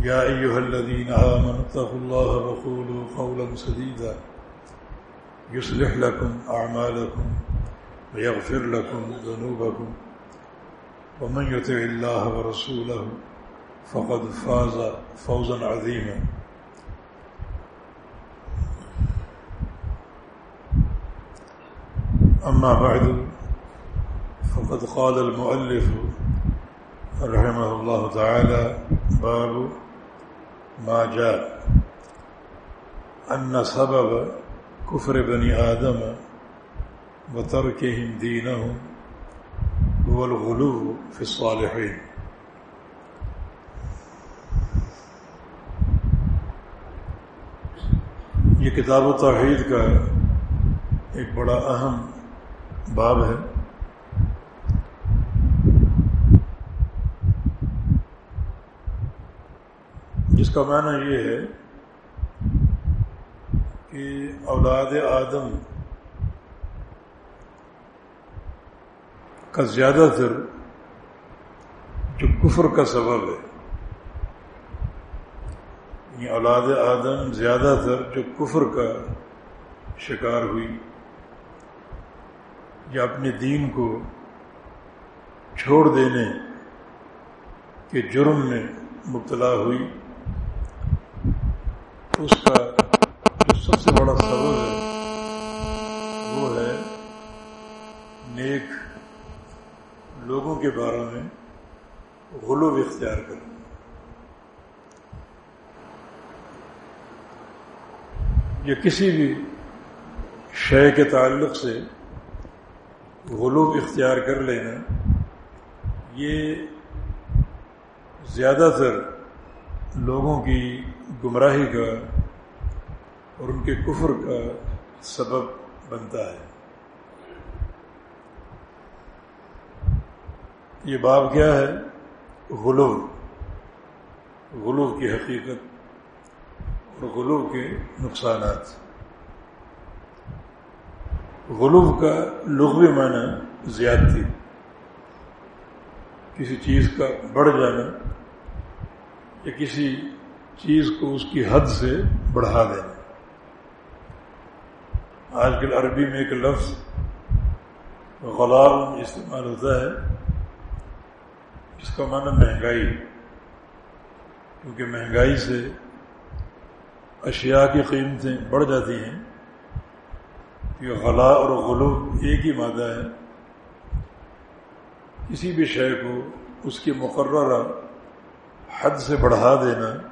يا أيها الذين آمنوا اتقوا الله وقولوا قولا سديدا. يصلح لكم أعمالكم ويغفر لكم ذنوبكم. ومن يطع الله ورسوله فقد فاز فوزا عظيما. أما بعد فقد قال المؤلف رحمه الله تعالى باب ما جاء. أن سبب كفر بني آدم وتركهم دينهم هو الغلو في الصالحين. یہ کتاب و توحید کا ایک بڑا اہم باب ہے۔ جس کا معنی یہ ہے کہ اولاد آدم کا زیادہ تر جو کفر کا سبب ہے یہ اولاد آدم زیادہ تر جو کفر کا شکار ہوئی یا اپنے دین کو چھوڑ دینے کے جرم میں مبتلا ہوئی اس کا جو سب سے بڑا سبب ہے، وہ ہے نیک لوگوں کے بارے میں غلوب اختیار کرنا۔ یا کسی بھی شے کے تعلق سے غلوب اختیار کر لینا، یہ زیادہ تر لوگوں کی گمراہی کا اور ان کے کفر کا سبب بنتا ہے۔ یہ باب کیا ہے؟ غلوب غلوب کی حقیقت اور غلوب کے نقصانات۔ غلوب کا لغوی معنی زیادتی۔ کسی چیز کا بڑھ جانا یا کسی چیز کو اس کی حد سے بڑھا دینا آج کل عربی میں ایک لفظ غلام استعمال ہوتا ہے جس کا معنی مہنگائی، کیونکہ مہنگائی سے اشیاء کی قیمتیں بڑھ جاتی ہیں۔ کہ غلا اور غلوب ایک ہی مادہ ہے۔ کسی بھی شے کو اس کی مقررہ حد سے بڑھا دینا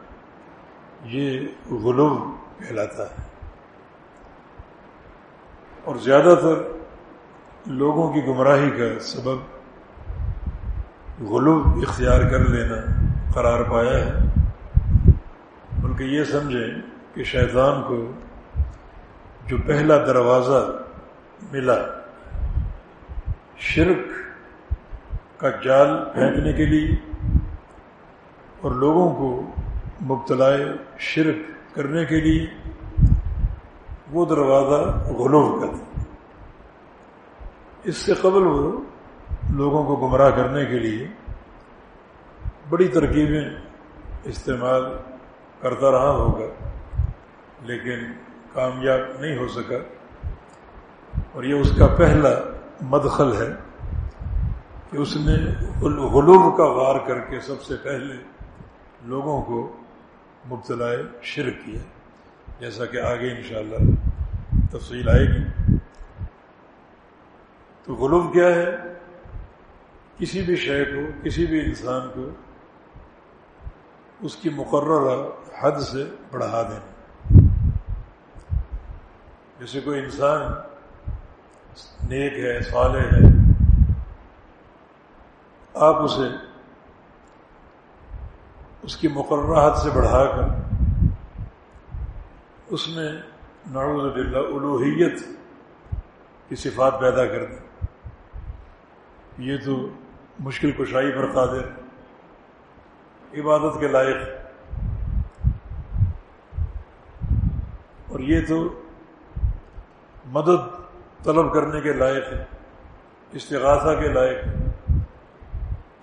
یہ غلوب کہلاتا ہے۔ اور زیادہ تر لوگوں کی گمراہی کا سبب غلوب اختیار کر لینا قرار پایا ہے۔ بلکہ یہ سمجھیں کہ شیطان کو جو پہلا دروازہ ملا، شرک کا جال پھینکنے کے لیے اور لوگوں کو مبتلا شرک کرنے کے لیے وہ دروازہ غلوب کا اس سے قبل وہ لوگوں کو گمراہ کرنے کے لیے بڑی ترکیبیں استعمال کرتا رہا ہوگا، لیکن کامیاب نہیں ہو سکا۔ اور یہ اس کا پہلا مدخل ہے کہ اس نے غلوب کا وار کر کے سب سے پہلے لوگوں کو مبتلا شرک کیا جیسا کہ آگے انشاءاللہ تفصیل آئے گی۔ تو غلوم کیا ہے؟ کسی بھی شے کو، کسی بھی انسان کو اس کی مقررہ حد سے بڑھا دینا۔ جیسے کوئی انسان نیک ہے، صالح ہے، آپ اسے اس کی مقررہ حد سے بڑھا کر اس میں نعوذ باللہ الوحیت کی صفات پیدا کر دیں یہ تو مشکل کشائی پر قادر، عبادت کے لائق۔ اور یہ تو مدد طلب کرنے کے لائق ہے، استغاثہ کے لائق۔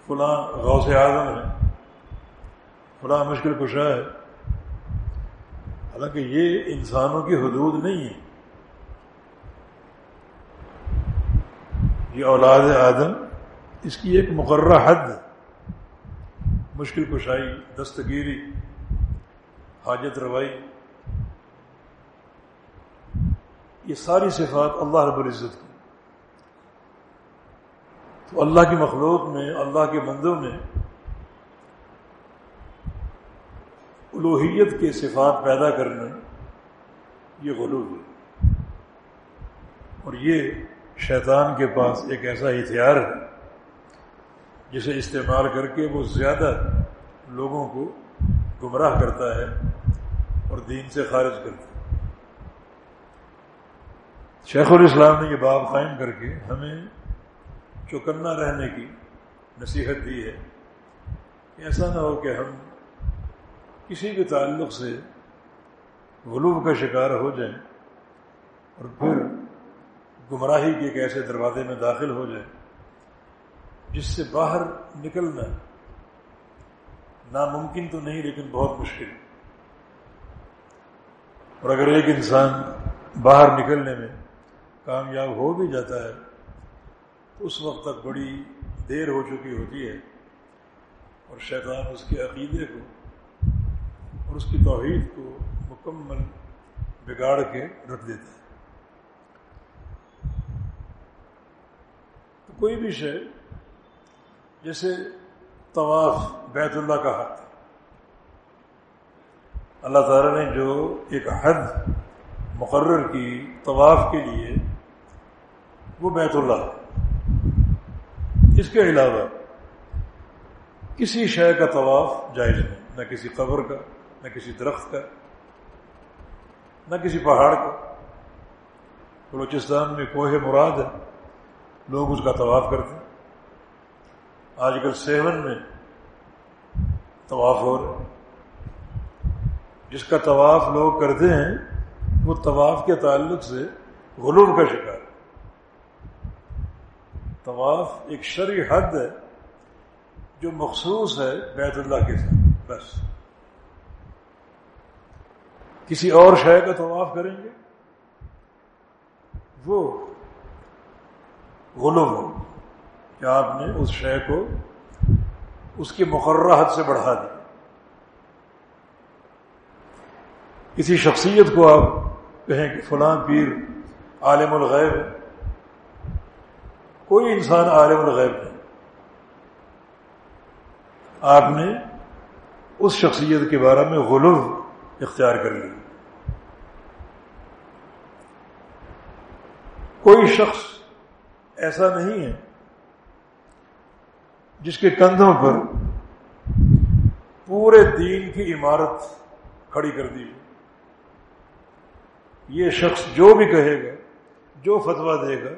فلاں غوث اعظم ہے فلاں مشکل کشا ہے۔ حالانکہ یہ انسانوں کی حدود نہیں ہے یہ اولاد آدم، اس کی ایک مقررہ حد مشکل کشائی، دستگیری، حاجت روائی۔ یہ ساری صفات اللہ رب العزت کی۔ تو اللہ کی مخلوق میں، اللہ کے مندوں میں الوحیت کے صفات پیدا کرنا یہ غلوب ہے۔ اور یہ شیطان کے پاس ایک ایسا ہتھیار ہے جسے استعمال کر کے وہ زیادہ لوگوں کو گمراہ کرتا ہے اور دین سے خارج کرتا ہے۔ شیخ الاسلام نے یہ باب قائم کر کے ہمیں چوکنا رہنے کی نصیحت دی ہے ایسا نہ ہو کہ ہم کسی بھی تعلق سے غلوب کا شکار ہو جائیں اور پھر گمراہی کے ایک ایسے دروازے میں داخل ہو جائیں جس سے باہر نکلنا ناممکن تو نہیں لیکن بہت مشکل اور اگر ایک انسان باہر نکلنے میں کامیاب ہو بھی جاتا ہے، تو اس وقت تک بڑی دیر ہو چکی ہوتی ہے اور شیطان اس کے عقیدے کو اس کی توحید کو مکمل بگاڑ کے رکھ دیتا ہے۔ تو کوئی بھی شے جیسے طواف بیت اللہ کا حق اللہ تعالیٰ نے جو ایک حد مقرر کی طواف کے لیے وہ بیت اللہ اس کے علاوہ کسی شے کا طواف جائز نہیں، نہ کسی قبر کا نہ کسی درخت کا، نہ کسی پہاڑ کا۔ بلوچستان میں کوہ مراد ہے، لوگ اس کا طواف کرتے ہیں۔ آج کل سیون میں طواف ہو رہا جس کا طواف لوگ کرتے ہیں، وہ طواف کے تعلق سے غلوب کا شکار طواف ایک شرعی حد ہے جو مخصوص ہے بیت اللہ کے ساتھ، بس۔ کسی اور شے کا طواف کریں گے؟ وہ غلوم ہو کہ آپ نے اس شے کو اس کی مقررہ حد سے بڑھا دی کسی شخصیت کو آپ کہیں کہ فلاں پیر عالم الغیب کوئی انسان عالم الغیب نہیں۔ آپ نے اس شخصیت کے بارے میں غلوف اختیار کر لی کوئی شخص ایسا نہیں ہے جس کے کندھوں پر پورے دین کی عمارت کھڑی کر دی یہ شخص جو بھی کہے گا، جو فتویٰ دے گا،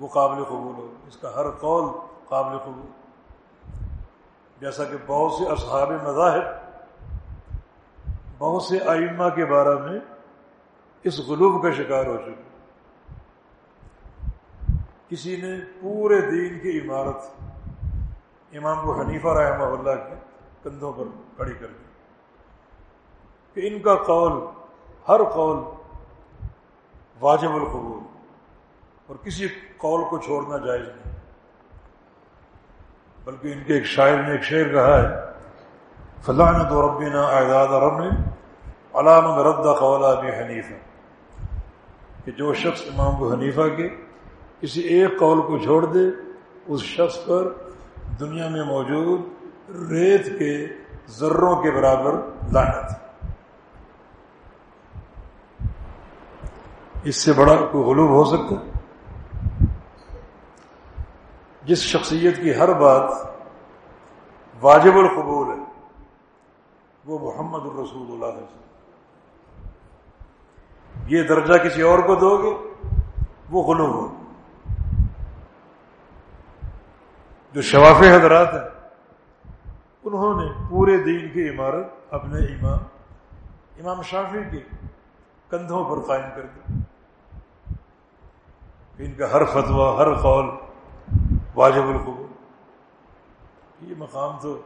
وہ قابل قبول ہو اس کا ہر قول قابل قبول۔ جیسا کہ بہت سے اصحاب مذاہب، بہت سے آئمہ کے بارے میں اس غلوب کا شکار ہو چکے۔ کسی نے پورے دین کی عمارت امام کو حنیفہ رحمہ اللہ کے کندھوں پر کھڑی کر دی۔ کہ ان کا قول، ہر قول واجب القبول، اور کسی قول کو چھوڑنا جائز نہیں۔ بلکہ ان کے ایک شاعر نے ایک شعر کہا ہے فلاں تو ربینہ اعداد رب علام رد قولا بھی حنیف کہ جو شخص امام ابو حنیفہ کے کسی ایک قول کو چھوڑ دے، اس شخص پر دنیا میں موجود ریت کے ذروں کے برابر لانت اس سے بڑا کوئی غلوب ہو سکتا۔ جس شخصیت کی ہر بات واجب القبول ہے، وہ محمد الرسول اللہ علیہ وسلم۔ یہ درجہ کسی اور کو دو گے، وہ غلوب ہو جو شواف حضرات ہیں، انہوں نے پورے دین کی عمارت اپنے امام امام شافی کے کندھوں پر قائم کر دی۔ ان کا ہر فتویٰ، ہر قول واجب القبول۔ یہ مقام تو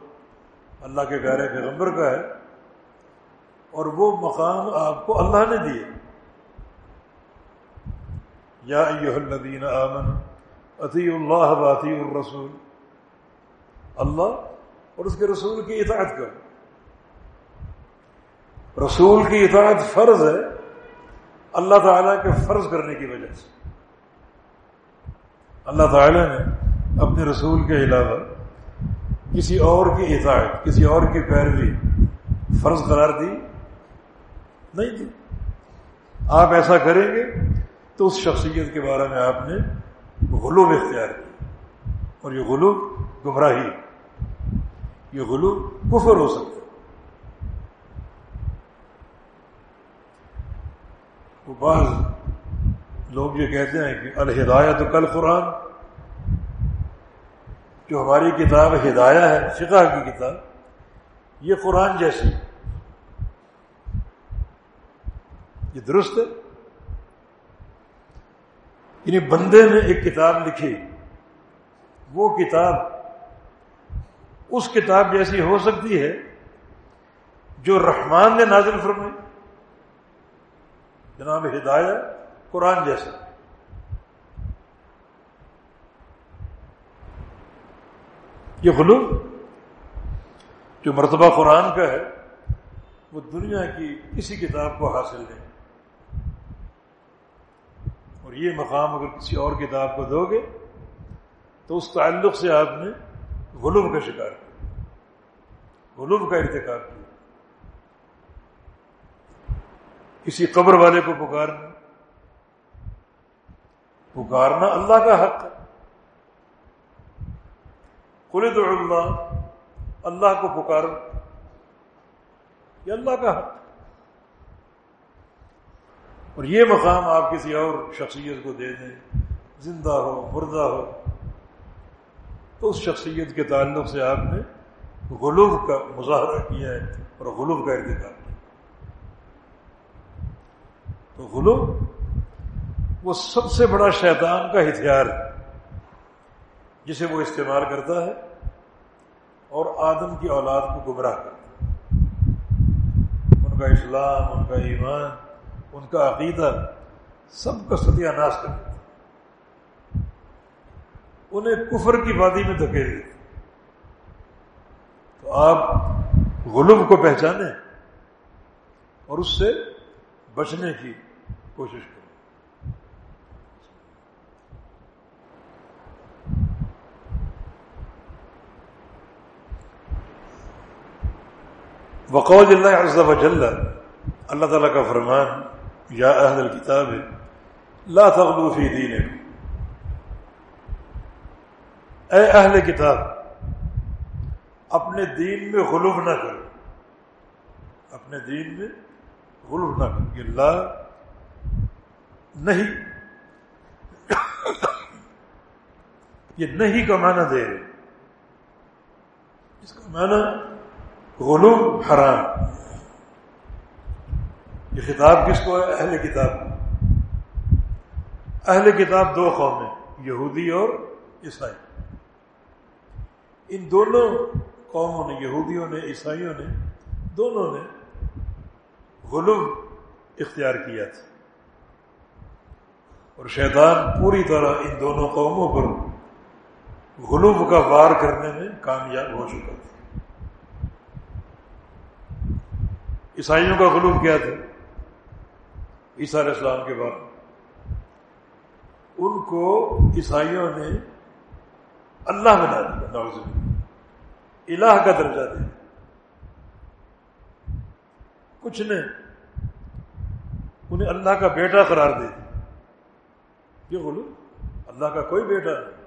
اللہ کے پیارے پیغمبر کا ہے، اور وہ مقام آپ کو اللہ نے دیے۔ یا الذین آمن عطی اللہ باطی الرسول۔ اللہ اور اس کے رسول کی اطاعت کرو۔ رسول کی اطاعت فرض ہے، اللہ تعالیٰ کے فرض کرنے کی وجہ سے۔ اللہ تعالیٰ نے اپنے رسول کے علاوہ کسی اور کی اطاعت، کسی اور کی پیروی فرض قرار دی نہیں دی۔ آپ ایسا کریں گے تو اس شخصیت کے بارے میں آپ نے غلوب اختیار کی اور یہ غلوب گمراہی یہ غلو کفر ہو سکتا وہ بعض لوگ یہ کہتے ہیں کہ الہدایت کل قرآن جو ہماری کتاب ہدایہ ہے، فقہ کی کتاب، یہ قرآن جیسی یہ درست ہے؟ یعنی بندے نے ایک کتاب لکھی، وہ کتاب اس کتاب جیسی ہو سکتی ہے جو رحمان نے نازل فرمائی۔ جناب ہدایت قرآن جیسا۔ یہ غلوم جو مرتبہ قرآن کا ہے، وہ دنیا کی کسی کتاب کو حاصل نہیں۔ اور یہ مقام اگر کسی اور کتاب کو دو گے، تو اس تعلق سے آپ نے غلوب کا شکار کیا۔ غلوب کا ارتکاب کیا۔ کسی قبر والے کو پکارنا۔ پکارنا اللہ کا حق ہے۔ قلد اللہ اللہ کو پکار یہ اللہ کا حق اور یہ مقام آپ کسی اور شخصیت کو دے دیں۔ زندہ ہو، مردہ ہو۔ تو اس شخصیت کے تعلق سے آپ نے غلوب کا مظاہرہ کیا ہے اور غلوب کا ارتکاب کیا تو غلوب وہ سب سے بڑا شیطان کا ہتھیار ہے، جسے وہ استعمال کرتا ہے اور آدم کی اولاد کو گمراہ کرتا ہے۔ ان کا اسلام، ان کا ایمان، ان کا عقیدہ سب کا ستیہ ناش کرتا ہے۔ انہیں کفر کی وادی میں دھکیل دی تو آپ غلوب کو پہچانیں اور اس سے بچنے کی کوشش کریں۔ وقول اللہ عز و جل، اللہ تعالیٰ کا فرمان، یا اہل الکتاب لا تغلو فی دینکم۔ اے اہل کتاب، اپنے دین میں غلوب نہ کرو۔ اپنے دین میں غلوب نہ کرو۔ کہ اللہ نہیں۔ یہ نہیں کا معنی دے رہے۔ اس کا معنی غلوب حرام۔ یہ خطاب کس کو ہے؟ اہل کتاب۔ اہل کتاب دو قومیں یہودی اور عیسائی۔ ان دونوں قوموں نے، یہودیوں نے، عیسائیوں نے، دونوں نے غلوب اختیار کیا تھا۔ اور شیطان پوری طرح ان دونوں قوموں پر غلوب کا وار کرنے میں کامیاب ہو چکا تھا۔ عیسائیوں کا غلوب کیا تھا؟ عیسیٰ علیہ السلام کے بعد ان کو عیسائیوں نے اللہ بنا دیا۔ نوز الہ کا درجہ دیا کچھ نے انہیں اللہ کا بیٹا قرار دے دیا۔ یہ بولو، اللہ کا کوئی بیٹا نہیں۔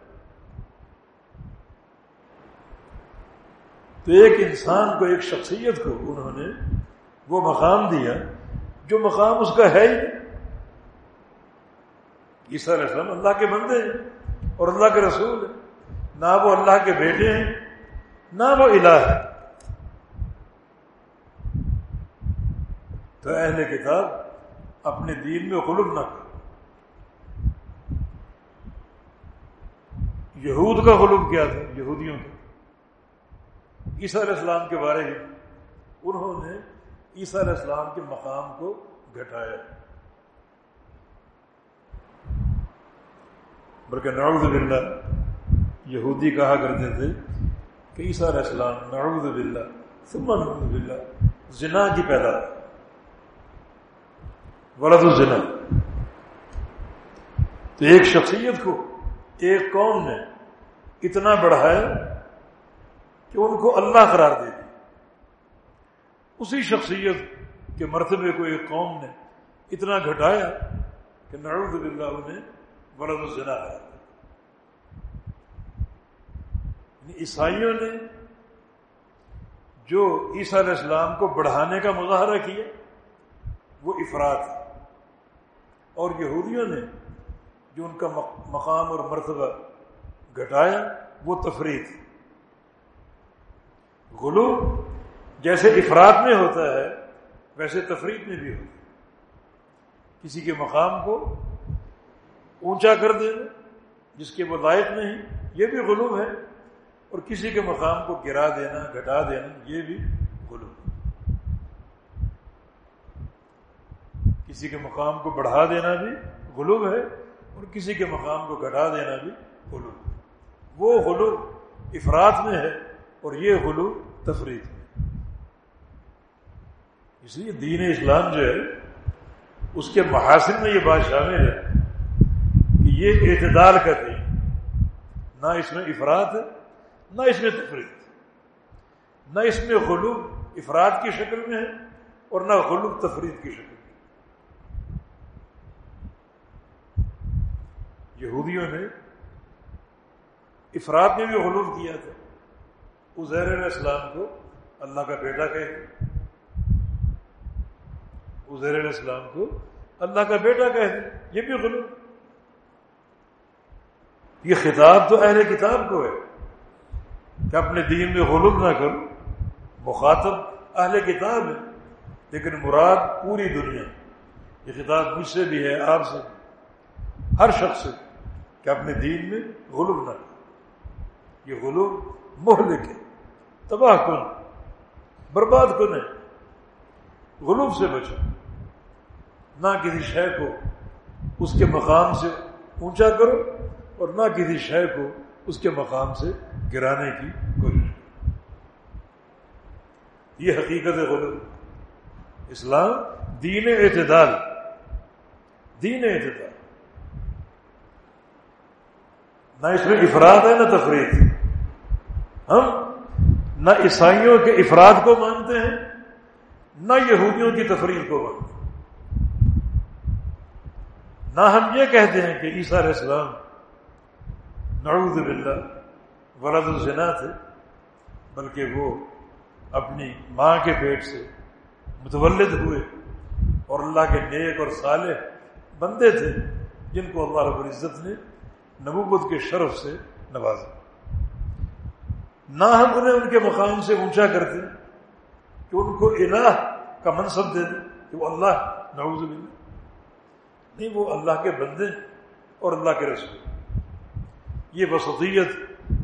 تو ایک انسان کو، ایک شخصیت کو انہوں نے وہ مقام دیا جو مقام اس کا ہے ہی عیسیٰ علیہ السلام اللہ کے بندے ہیں اور اللہ کے رسول ہیں۔ نہ وہ اللہ کے بیٹے ہیں، نہ وہ الہ ہے۔ تو اہل کتاب اپنے دین میں غلب نہ کر یہود کا غلب کیا تھا؟ یہودیوں کا۔ عیسیٰ علیہ السلام کے بارے میں انہوں نے عیسیٰ علیہ السلام کے مقام کو گھٹایا۔ بلکہ نعوذ باللہ۔ یہودی کہا کرتے تھے کہ عیسیٰ علیہ السلام، نعوذ باللہ، ثم نعوذ باللہ، زنا کی پیدا۔ ولد الزنا۔ تو ایک شخصیت کو، ایک قوم نے اتنا بڑھایا کہ ان کو اللہ قرار دے دی۔ اسی شخصیت کے مرتبے کو ایک قوم نے اتنا گھٹایا کہ نعوذ باللہ انہیں ولد الزنا ہے یعنی یعنی عیسائیوں نے جو عیسیٰ علیہ السلام کو بڑھانے کا مظاہرہ کیا، وہ افراد اور یہودیوں نے جو ان کا مقام اور مرتبہ گھٹایا، وہ تفریح غلو جیسے افراد میں ہوتا ہے، ویسے تفریح میں بھی ہوتا ہے۔ کسی کے مقام کو اونچا کر دینا، جس کے وہ لائق نہیں، یہ بھی غلوم ہے۔ اور کسی کے مقام کو گرا دینا، گھٹا دینا، یہ بھی غلوم کسی کے مقام کو بڑھا دینا بھی غلوب ہے اور کسی کے مقام کو گھٹا دینا بھی غلوب وہ غلوب افراد میں ہے اور یہ غلوب تفریح میں۔ اس لیے دین اسلام جو ہے، اس کے محاسن میں یہ بات شامل ہے کہ یہ اعتدال کا دین، نہ اس میں افراد ہے نہ اس میں تفریح۔ نہ اس میں غلوب افراد کی شکل میں ہے اور نہ غلوب تفریح کی شکل میں۔ یہودیوں نے افراد میں بھی غلوب کیا تھا۔ ازیر علیہ السلام کو اللہ کا بیٹا کہتے ازیر علیہ السلام کو اللہ کا بیٹا کہتے یہ بھی غلوب۔ یہ خطاب تو اہل کتاب کو ہے۔ کہ اپنے دین میں غلوب نہ کرو، مخاطب اہل کتاب ہے لیکن مراد پوری دنیا۔ یہ خطاب مجھ سے بھی ہے، آپ سے ہر شخص سے کہ اپنے دین میں غلوب نہ کرو۔ یہ غلوب مہلک ہے، تباہ کن، برباد کن ہے۔ غلوب سے بچو۔ نہ کسی شے کو اس کے مقام سے اونچا کرو اور نہ کسی شے کو اس کے مقام سے گرانے کی کوشش یہ حقیقت غلط اسلام دین اعتدال دین اعتدال۔ نہ اس میں افراد ہے، نہ تفریح ہم نہ عیسائیوں کے افراد کو مانتے ہیں، نہ یہودیوں کی تفریح کو مانتے ہیں۔ نہ ہم یہ کہتے ہیں کہ عیسیٰ علیہ السلام نعوذ باللہ ولد الزنا تھے، بلکہ وہ اپنی ماں کے پیٹ سے متولد ہوئے اور اللہ کے نیک اور صالح بندے تھے جن کو اللہ رب العزت نے نبوت کے شرف سے نوازا۔ نہ ہم انہیں ان کے مقام سے اونچا کرتے کہ ان کو الہ کا منصب دے دیں کہ وہ اللہ، نعوذ باللہ۔ نہیں، وہ اللہ کے بندے اور اللہ کے رسول۔ یہ وسطیت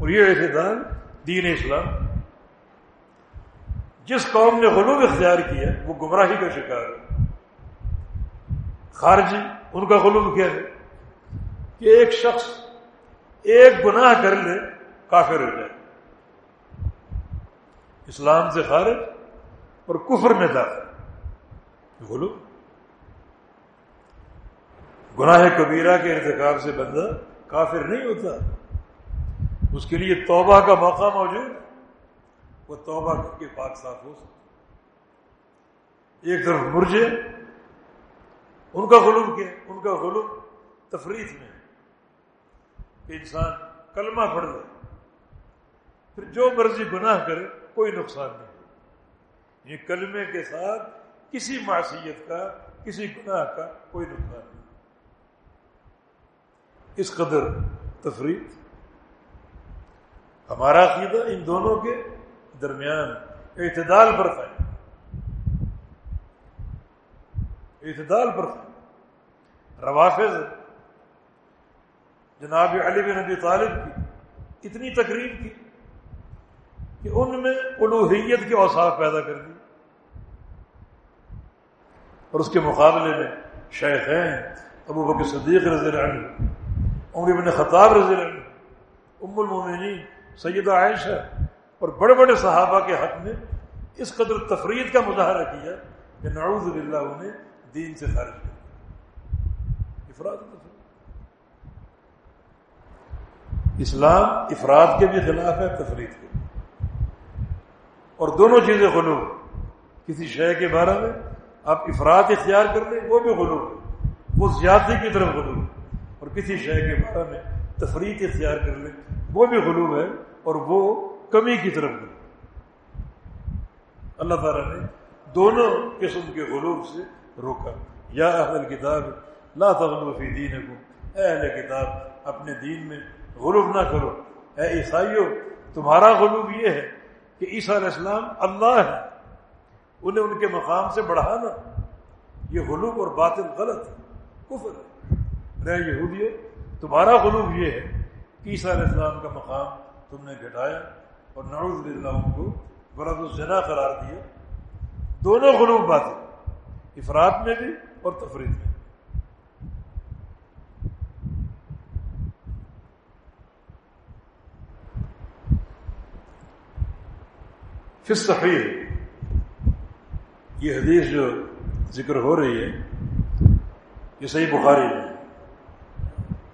اور یہ اعتدال دین اسلام۔ جس قوم نے غلوب اختیار کیا وہ گمراہی کا شکار ہے۔ خارجی ان کا غلوب کیا ہے؟ کہ ایک شخص ایک گناہ کر لے، کافر ہو جائے۔ اسلام سے خارج اور کفر میں داخل۔ بولو گناہ کبیرہ کے ارتکاب سے بندہ کافر نہیں ہوتا۔ اس کے لیے توبہ کا موقع موجود وہ توبہ کر کے پاک صاف ہو سکتا ایک طرف مرجے، ان کا غلوم کیا؟ ان کا غلوم تفریح میں کہ انسان کلمہ پڑھ لے، پھر جو مرضی گناہ کرے، کوئی نقصان نہیں۔ یہ کلمے کے ساتھ کسی معصیت کا، کسی گناہ کا کوئی نقصان نہیں۔ اس قدر تفریح ہمارا عقیدہ ان دونوں کے درمیان اعتدال پر تھا اعتدال پر تھا روافظ جناب علی بن نبی طالب کی اتنی تقریب کی کہ ان میں الوحیت کے اوصاف پیدا کر دی اور اس کے مقابلے میں شیخین ابو بکر صدیق رضی اللہ عنہ، عمر بن خطاب رضی اللہ عنہ، ام المومنین سیدہ عائشہ اور بڑے بڑے صحابہ کے حق میں اس قدر تفرید کا مظاہرہ کیا کہ نعوذ باللہ انہیں دین سے خارج کر افراد اسلام افراد کے بھی خلاف ہے، تفرید کے اور دونوں چیزیں غلو۔ کسی شے کے بارے میں آپ افراد اختیار کر لیں، وہ بھی غلو۔ وہ زیادتی کی طرف غلو۔ اور کسی شے کے بارے میں تفریح اختیار کر لیں، وہ بھی غلوب ہے۔ اور وہ کمی کی طرف گئی۔ اللہ تعالیٰ نے دونوں قسم کے غلوب سے روکا۔ یا اہل کتاب لا تغلو فی دین کو اے اہل کتاب، اپنے دین میں غلوب نہ کرو۔ اے عیسائیوں تمہارا غلوب یہ ہے کہ عیسیٰ علیہ السلام اللہ ہے۔ انہیں ان کے مقام سے بڑھانا۔ یہ غلوب اور باطل غلط ہے۔ کفر ہے۔ رہ یہودیوں تمہارا غلوب یہ ہے کہ عیسیٰ علیہ السلام کا مقام تم نے گھٹایا اور نعوذ باللہ ان کو غلط الزنا قرار دیا۔ دونوں غلوب باتیں افراد میں بھی اور تفریح میں پھر صحیح یہ حدیث جو ذکر ہو رہی ہے، یہ صحیح بخاری ہے۔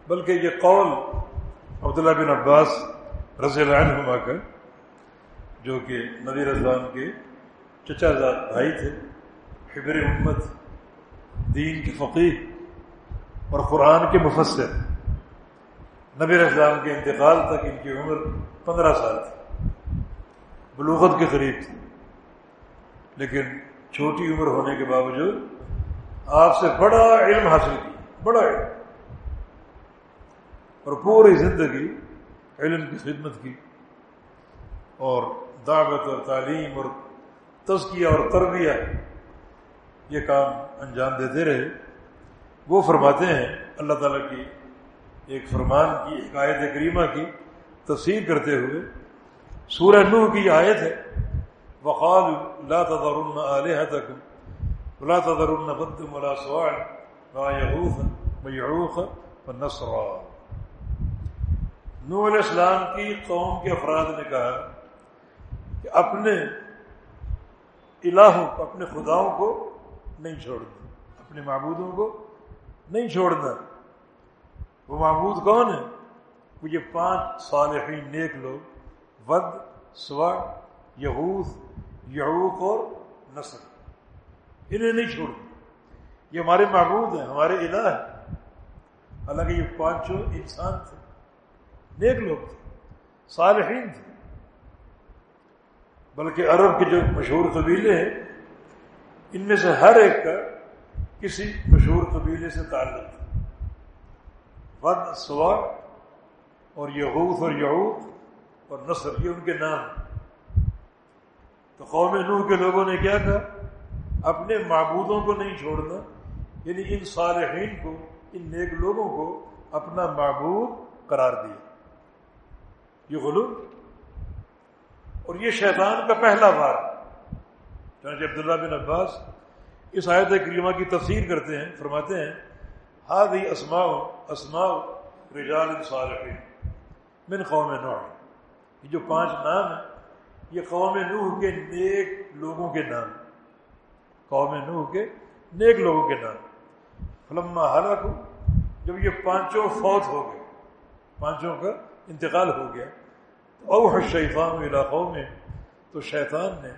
بلکہ یہ قول عبداللہ بن عباس رضی اللہ عنہما کا جو کہ نبی رضوان کے چچا زاد بھائی تھے، حبر امت، دین کی فقیر اور قرآن کے مفسر۔ نبی رضوان کے انتقال تک ان کی عمر پندرہ سال تھی، بلوغت کے قریب تھی۔ لیکن چھوٹی عمر ہونے کے باوجود آپ سے بڑا علم حاصل کیا، بڑا علم۔ اور پوری زندگی علم کی خدمت کی اور دعوت اور تعلیم اور تزکیہ اور تربیہ یہ کام انجام دیتے رہے۔ وہ فرماتے ہیں، اللہ تعالیٰ کی ایک فرمان کی، ایک آیت کریمہ کی تفسیر کرتے ہوئے، سورہ نوح کی آیت ہے وقال لا تذرن آلهتكم ولا تذرن بد ولا سواع ما يغوث ويعوق والنصر نو علیہ السلام کی قوم کے افراد نے کہا کہ اپنے الہوں کو، اپنے خداؤں کو نہیں چھوڑنا، اپنے معبودوں کو نہیں چھوڑنا۔ وہ معبود کون ہے وہ یہ پانچ صالحین نیک لوگ، ود سوا یہوس یعوق اور نصر۔ انہیں نہیں چھوڑنا۔ یہ ہمارے معبود ہیں، ہمارے الہ ہیں۔ حالانکہ یہ پانچوں انسان تھے۔ نیک لوگ تھے، صالحین تھے۔ بلکہ عرب کے جو مشہور قبیلے ہیں، ان میں سے ہر ایک کا کسی مشہور قبیلے سے تعلق تھا۔ ود سوا اور یہوف اور یعوق اور نصر، یہ ان کے نام تو قوم نوح کے لوگوں نے کیا کہا؟ اپنے معبودوں کو نہیں چھوڑنا یعنی ان صالحین کو، ان نیک لوگوں کو اپنا معبود قرار دیا۔ یہ غلو اور یہ شیطان کا پہلا بار چنانچہ عبداللہ بن عباس اس آیت کریمہ کی تفسیر کرتے ہیں، فرماتے ہیں ہاد ہی اسماؤ اسماؤ رجال صالحین من قوم نوح۔ یہ جو پانچ نام ہیں، یہ قوم نوح کے نیک لوگوں کے نام۔ قوم نوح کے نیک لوگوں کے نام۔ فلما حالک جب یہ پانچوں فوت ہو گئے۔ پانچوں کا انتقال ہو گیا۔ تو اوہ شیطان علاقوں میں تو شیطان نے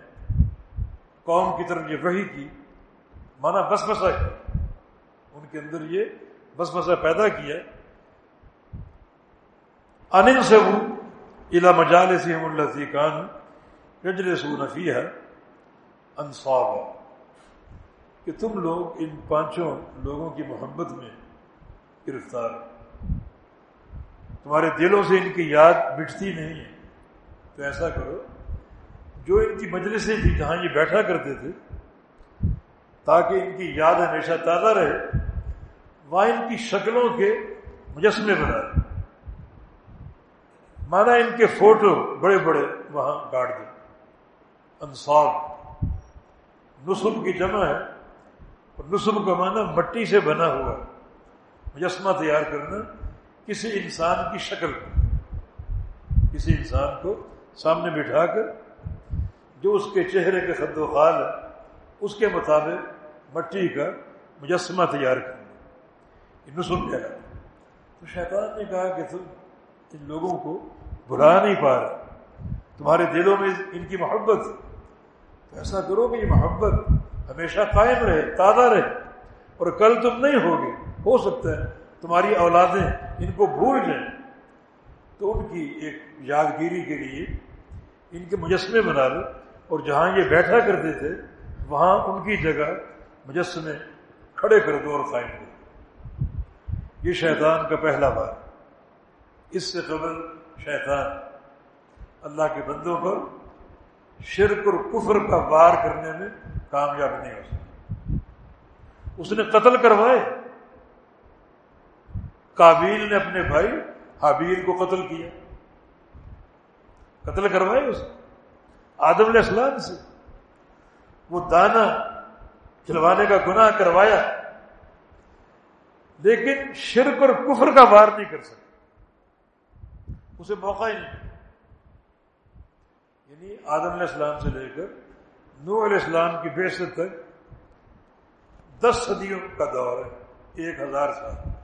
قوم کی طرف یہ وحی کی۔ مانا بس بسا کیا ان کے اندر یہ بس بسا پیدا کیا۔ انل سے وہ الا مجال سے اللہ کان رجل سو نفی ہے انصاب کہ تم لوگ ان پانچوں لوگوں کی محبت میں گرفتار۔ تمہارے دلوں سے ان کی یاد مٹتی نہیں ہے۔ تو ایسا کرو، جو ان کی مجلسیں تھی جہاں یہ بیٹھا کرتے تھے، تاکہ ان کی یاد ہمیشہ تازہ رہے، وہاں ان کی شکلوں کے مجسمے بنا مانا ان کے فوٹو بڑے بڑے وہاں گاڑ دیں انصاب نصب کی جمع ہے، اور نصب کا معنی مٹی سے بنا ہوا مجسمہ تیار کرنا کسی انسان کی شکل کسی انسان کو سامنے بٹھا کر، جو اس کے چہرے کے خد و خال ہے، اس کے مطابق مٹی کا مجسمہ تیار کرنا۔ یہ نسل کیا ہے۔ تو شیطان نے کہا کہ تم ان لوگوں کو بلا نہیں پا رہا تمہارے دلوں میں ان کی محبت تو ایسا کرو کہ یہ محبت ہمیشہ قائم رہے، تازہ رہے۔ اور کل تم نہیں ہوگے، ہو سکتا ہے تمہاری اولادیں ان کو بھول جائیں، تو ان کی ایک یادگیری کے لیے ان کے مجسمے بنا لو۔ اور جہاں یہ بیٹھا کرتے تھے، وہاں ان کی جگہ مجسمے کھڑے کر دو اور قائم کر یہ شیطان کا پہلا بار۔ اس سے قبل شیطان۔ اللہ کے بندوں پر شرک اور کفر کا وار کرنے میں کامیاب نہیں ہو سکتا۔ اس نے قتل کروائے۔ کابیل نے اپنے بھائی حابیل کو قتل کیا۔ قتل کروائے اس آدم علیہ السلام سے۔ وہ دانا کھلوانے کا گناہ کروایا۔ لیکن شرک اور کفر کا وار نہیں کر سکتا اسے موقع ہی نہیں۔ یعنی آدم علیہ السلام سے لے کر نو علیہ السلام کی بے تک دس صدیوں کا دور ہے۔ ایک ہزار سال۔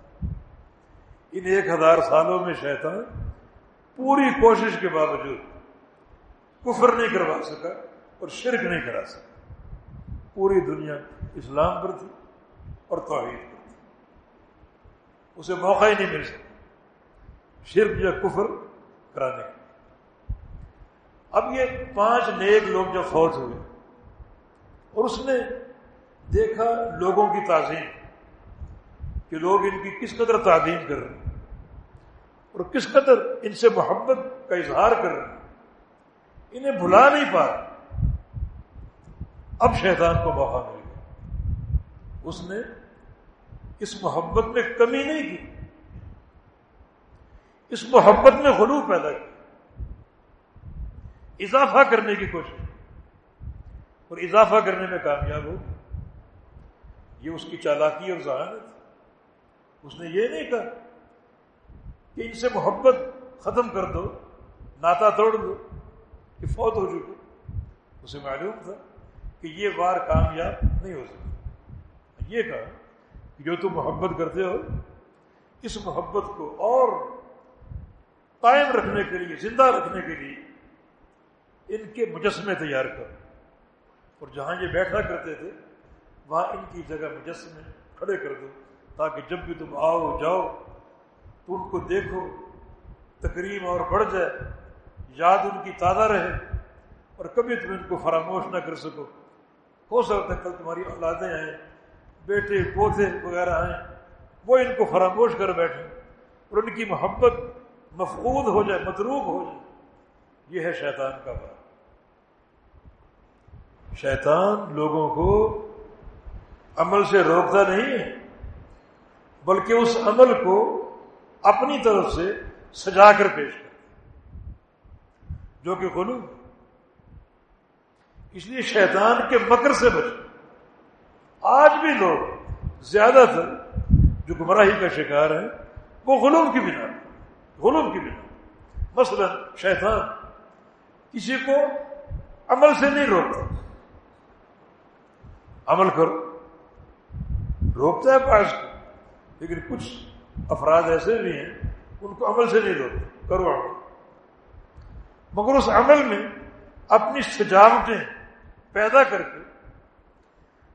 ان ایک ہزار سالوں میں شیطان پوری کوشش کے باوجود کفر نہیں کروا سکا اور شرک نہیں کرا سکا۔ پوری دنیا اسلام پر تھی اور توحید پر تھی۔ اسے موقع ہی نہیں مل سکا شرک یا کفر کرانے کا۔ اب یہ پانچ نیک لوگ جب فوج ہوئے اور اس نے دیکھا لوگوں کی تعظیم کہ لوگ ان کی کس قدر تعظیم کر رہے ہیں۔ اور کس قدر ان سے محبت کا اظہار کر رہے ہیں؟ انہیں بھلا نہیں پا اب شیطان کو موقع مل گیا۔ اس نے اس محبت میں کمی نہیں کی۔ اس محبت میں غلو پیدا کی۔ اضافہ کرنے کی کوشش۔ اور اضافہ کرنے میں کامیاب ہو۔ یہ اس کی چالاکی اور ذہانت اس نے یہ نہیں کہا۔ کہ ان سے محبت ختم کر دو، ناتا توڑ دو، کہ فوت ہو چکے۔ اسے معلوم تھا کہ یہ وار کامیاب نہیں ہو سکتا یہ کہا کہ جو تم محبت کرتے ہو، اس محبت کو اور قائم رکھنے کے لیے، زندہ رکھنے کے لیے ان کے مجسمے تیار کر اور جہاں یہ بیٹھا کرتے تھے، وہاں ان کی جگہ مجسمے کھڑے کر دو، تاکہ جب بھی تم آؤ، جاؤ تو ان کو دیکھو تقریب اور بڑھ جائے، یاد ان کی تازہ رہے اور کبھی تم ان کو فراموش نہ کر سکو۔ ہو سکتا ہے کل تمہاری اولادیں آئیں، بیٹے، پوتے وغیرہ آئیں، وہ ان کو فراموش کر بیٹھیں اور ان کی محبت مفقود ہو جائے متروک ہو جائے۔ یہ ہے شیطان کا بات شیطان لوگوں کو عمل سے روکتا نہیں ہے، بلکہ اس عمل کو اپنی طرف سے سجا کر پیش کر جو کہ غلو۔ اس لیے شیطان کے مکر سے بچ آج بھی لوگ زیادہ تر جو گمراہی کا شکار ہے وہ غلوم کی بنا غلوم کی بنا مثلا شیطان کسی کو عمل سے نہیں روکتا۔ عمل کرو۔ روکتا ہے، پاس کو لیکن کچھ افراد ایسے بھی ہیں، ان کو عمل سے نہیں روکتے کرو عمل۔ مگر اس عمل میں اپنی سجاوٹیں پیدا کر کے،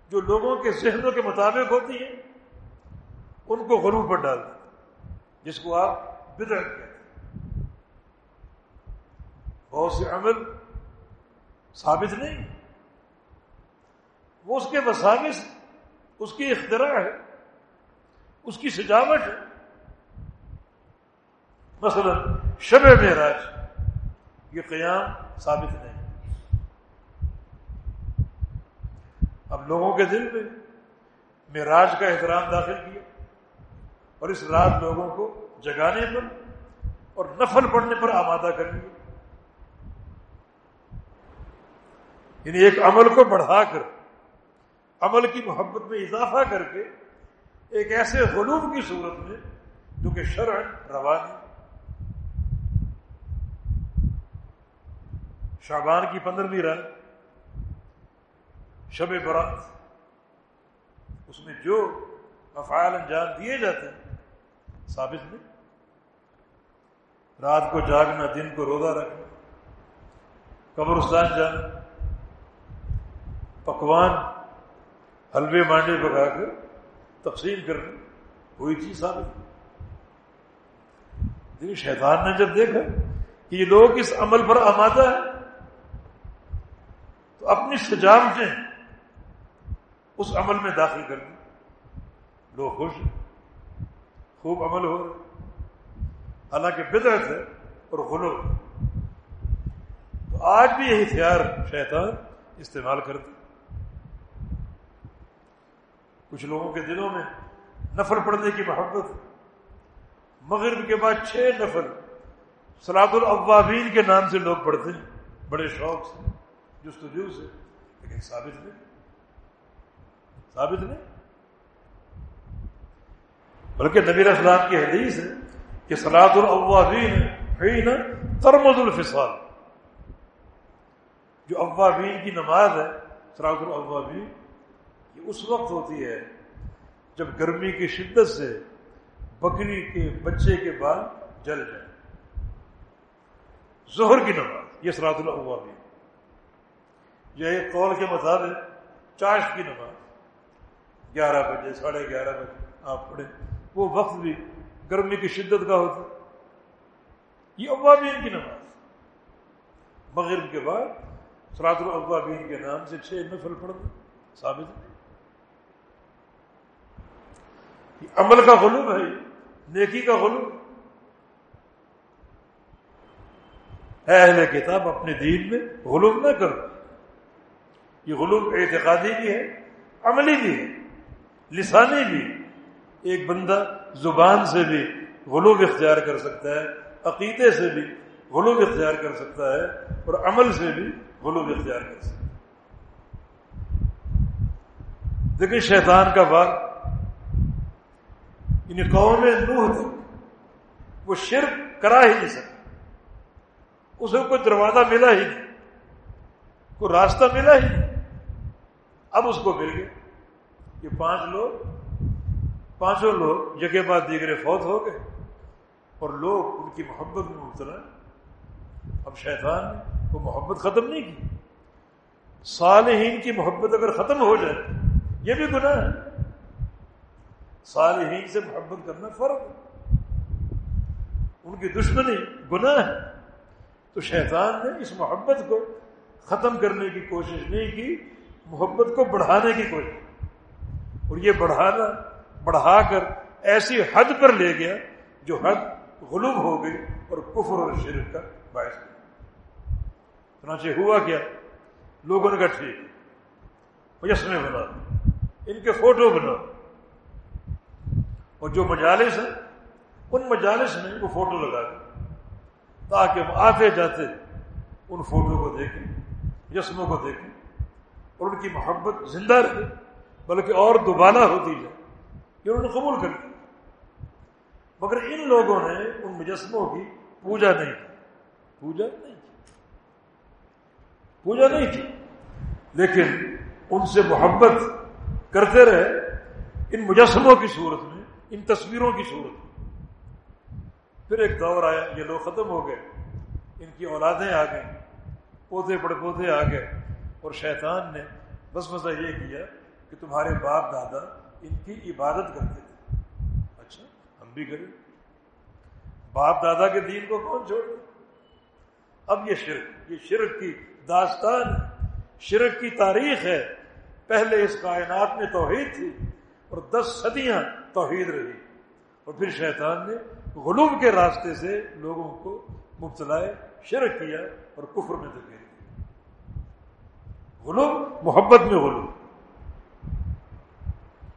جو لوگوں کے ذہنوں کے مطابق ہوتی ہیں، ان کو غروب پر ڈال دیں، جس کو آپ بدر کہتے ہیں۔ بہت سے عمل ثابت نہیں۔ وہ اس کے مساوس اس کی اختراع ہے۔ اس کی سجاوٹ ہے۔ مثلا، شب معراج، یہ قیام ثابت نہیں۔ اب لوگوں کے دل میں معراج کا احترام داخل کیا اور اس رات لوگوں کو جگانے پر اور نفل پڑنے پر آمادہ کر لیا۔ یعنی ایک عمل کو بڑھا کر، عمل کی محبت میں اضافہ کر کے ایک ایسے غلوم کی صورت میں، جو کہ شرع روانی شعبان کی پندرہویں رات شب برات، اس میں جو افعال انجام دیے جاتے ہیں، ثابت نہیں۔ رات کو جاگنا، دن کو روزہ رکھنا، قبرستان جانا، پکوان، حلوے مانڈے پکا کر تقسیم کرنا کوئی چیز ثابت لیکن شیطان نے جب دیکھا کہ یہ لوگ اس عمل پر آمادہ ہے تو اپنی سجاوٹیں اس عمل میں داخل کر دیں لوگ خوش ہیں۔ خوب عمل ہو رہا حالانکہ بدرت ہے اور غلو۔ تو آج بھی یہ ہتھیار شیطان استعمال کرتے کچھ لوگوں کے دلوں میں نفل پڑنے کی محبت۔ مغرب کے بعد چھ نفل سلاد الاوابین کے نام سے لوگ پڑھتے ہیں۔ بڑے شوق سے، جستجو سے، لیکن ثابت نہیں۔ ثابت نہیں۔ بلکہ نبی اسلام کی حدیث ہے کہ سلاد الاوابین ترمز الفصال۔ جو اوابین کی نماز ہے سلاد الاوابین یہ اس وقت ہوتی ہے جب گرمی کی شدت سے بکری کے بچے کے بال جل جائیں۔ ظہر کی نماز، یہ سلاد الاوابین یہ ایک قول کے مطابق چاش کی نماز۔ گیارہ بجے، ساڑھے گیارہ بجے آپ پڑھیں۔ وہ وقت بھی گرمی کی شدت کا ہوتا یہ اوابین کی نماز۔ مغرب کے بعد سرات الاوابین کے نام سے چھ نفل پڑھنا ثابت یہ عمل کا غلوم ہے نیکی کا غلوم اہل کتاب اپنے دین میں غلوم نہ کرو۔ یہ غلوم اعتقادی بھی ہے، عملی بھی ہے، لسانی بھی۔ ایک بندہ زبان سے بھی غلوب اختیار کر سکتا ہے، عقیدے سے بھی غلوب اختیار کر سکتا ہے اور عمل سے بھی غلوب اختیار کر سکتا ہے۔ لیکن شیطان کا بار ان قوم نوح تک وہ شرک کرا ہی نہیں سکتا۔ اسے کوئی دروازہ ملا ہی نہیں۔ کوئی راستہ ملا ہی نہیں۔ اب اس کو مل گیا۔ یہ پانچ لوگ، پانچوں لوگ جگہ بعد دیگرے فوت ہو گئے۔ اور لوگ ان کی محبت میں مبتلا اب شیطان نے وہ محبت ختم نہیں کی۔ صالحین کی محبت اگر ختم ہو جائے، یہ بھی گناہ ہے۔ صالحین سے محبت کرنا فرق ہے۔ ان کی دشمنی گناہ ہے۔ تو شیطان نے اس محبت کو ختم کرنے کی کوشش نہیں کی، محبت کو بڑھانے کی کوشش۔ اور یہ بڑھانا، بڑھا کر ایسی حد پر لے گیا جو حد غلوب ہو گئی اور کفر اور شرک کا باعث چنانچہ ہوا کیا؟ لوگوں نے کہا، ٹھیک۔ مجسمے بنا۔ ان کے فوٹو بنا اور جو مجالس ہیں، ان مجالس میں وہ فوٹو لگا دیں، تاکہ ہم آتے جاتے ان فوٹو کو دیکھیں جسموں کو دیکھیں، اور ان کی محبت زندہ رہے، بلکہ اور دوبارہ ہوتی جائے کہ انہوں نے قبول کر لیا۔ مگر ان لوگوں نے ان مجسموں کی پوجا نہیں کی۔ پوجا نہیں کی۔ پوجا نہیں کی۔ لیکن ان سے محبت کرتے رہے، ان مجسموں کی صورت میں ان تصویروں کی صورت۔ پھر ایک دور آیا، یہ لوگ ختم ہو گئے۔ ان کی اولادیں آ گئیں، پودے پڑ پودے آ گئے۔ اور شیطان نے بس مزہ یہ کیا کہ تمہارے باپ دادا ان کی عبادت کرتے تھے۔ اچھا ہم بھی کریں۔ باپ دادا کے دین کو کون چھوڑ اب یہ شرک یہ شرک کی داستان شرک کی تاریخ ہے۔ پہلے اس کائنات میں توحید تھی۔ اور دس صدیاں توحید رہی۔ اور پھر شیطان نے غلوم کے راستے سے لوگوں کو مبتلا شرک کیا اور کفر میں دکھیل دیا غلوم محبت میں غلوم۔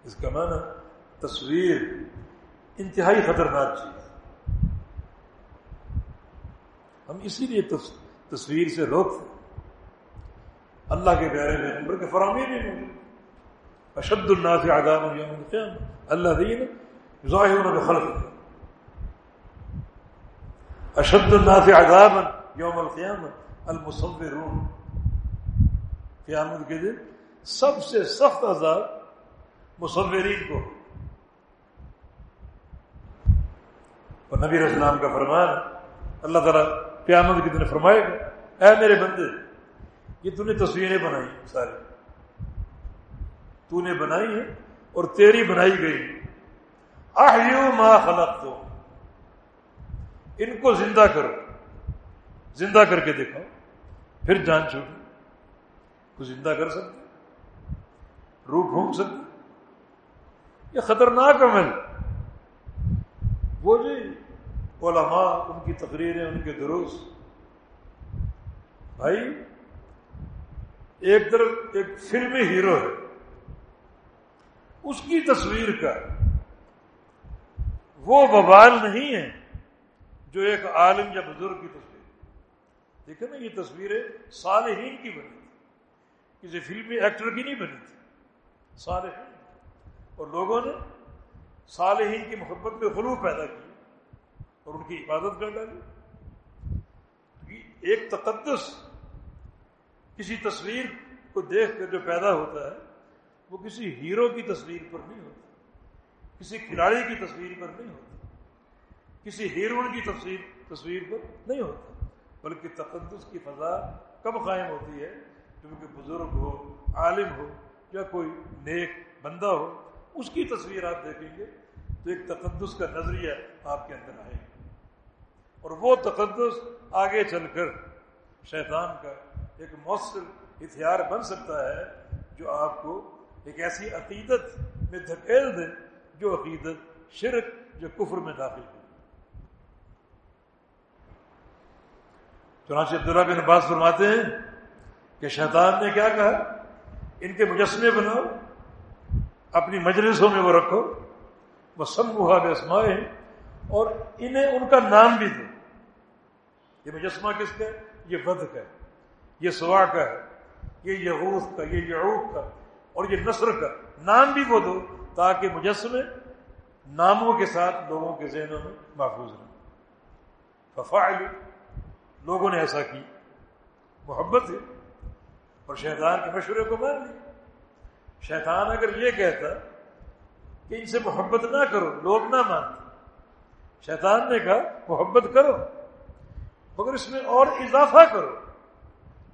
اس کا معنی تصویر، انتہائی خطرناک چیز۔ ہم اسی لیے تصویر سے روکتے اللہ کے پیارے میں عمر کے فراہمی بھی نہیں۔ اشد الناس عذاب یوم القیامہ اللہ دین ظاہرون بخلق اشد الناس عذاب یوم القیامہ المصورون. قیامت کے دن سب سے سخت عذاب مصورین کو اور نبی اسلام کا فرمان اللہ تعالیٰ قیامت کے دن فرمائے گا، اے میرے بندے، یہ تو نے تصویریں بنائی ساری۔ تو نے بنائی ہے اور تیری بنائی گئی آہیو ما خلق دو ان کو زندہ کرو۔ زندہ کر کے دیکھو پھر جان چھوٹو کو زندہ کر سکتے روح گھوم سکتے یہ خطرناک عمل۔ وہ جی علماء، ان کی تقریریں، ان کے درست بھائی، ایک طرف ایک فلمی ہیرو ہے۔ اس کی تصویر کا۔ وہ بوال نہیں ہے جو ایک عالم یا بزرگ کی تصویر۔ دیکھیں نا، یہ تصویریں صالحین کی بنی تھی۔ کسی فلمی ایکٹر کی نہیں بنی تھی۔ صالحین۔ اور لوگوں نے صالحین کی محبت میں غلو پیدا کی اور ان کی عبادت کر ڈالی۔ ایک تقدس کسی تصویر کو دیکھ کر جو پیدا ہوتا ہے وہ کسی ہیرو کی تصویر پر نہیں ہوتا کسی کھلاڑی کی تصویر پر نہیں ہوتا کسی ہیروئن کی تصویر تصویر پر نہیں ہوتا بلکہ تقدس کی فضا کب قائم ہوتی ہے؟ کیونکہ بزرگ ہو، عالم ہو، یا کوئی نیک بندہ ہو، اس کی تصویر آپ دیکھیں گے تو ایک تقدس کا نظریہ آپ کے اندر آئے گا۔ اور وہ تقدس آگے چل کر شیطان کا ایک مؤثر ہتھیار بن سکتا ہے جو آپ کو ایک ایسی عقیدت میں دھکیل دے جو عقیدت شرک جو کفر میں داخل ہو چنانچہ عبداللہ بن عباس فرماتے ہیں کہ شیطان نے کیا کہا؟ ان کے مجسمے بناؤ، اپنی مجلسوں میں وہ رکھو، وہ سب بحاب اسمائے اور انہیں ان کا نام بھی دو۔ یہ مجسمہ کس کا ہے؟ یہ ود کا ہے۔ یہ سوا کا ہے۔ یہ یغوث کا، یہ یعوق کا۔ اور یہ نصر کا نام بھی وہ دو تاکہ مجسمے ناموں کے ساتھ لوگوں کے ذہنوں میں محفوظ رہیں۔ ففاعل لوگوں نے ایسا کی۔ محبت ہے۔ اور شیطان کے مشورے کو مان لی شیطان اگر یہ کہتا کہ ان سے محبت نہ کرو، لوگ نہ مانتے۔ شیطان نے کہا، محبت کرو، مگر اس میں اور اضافہ کرو۔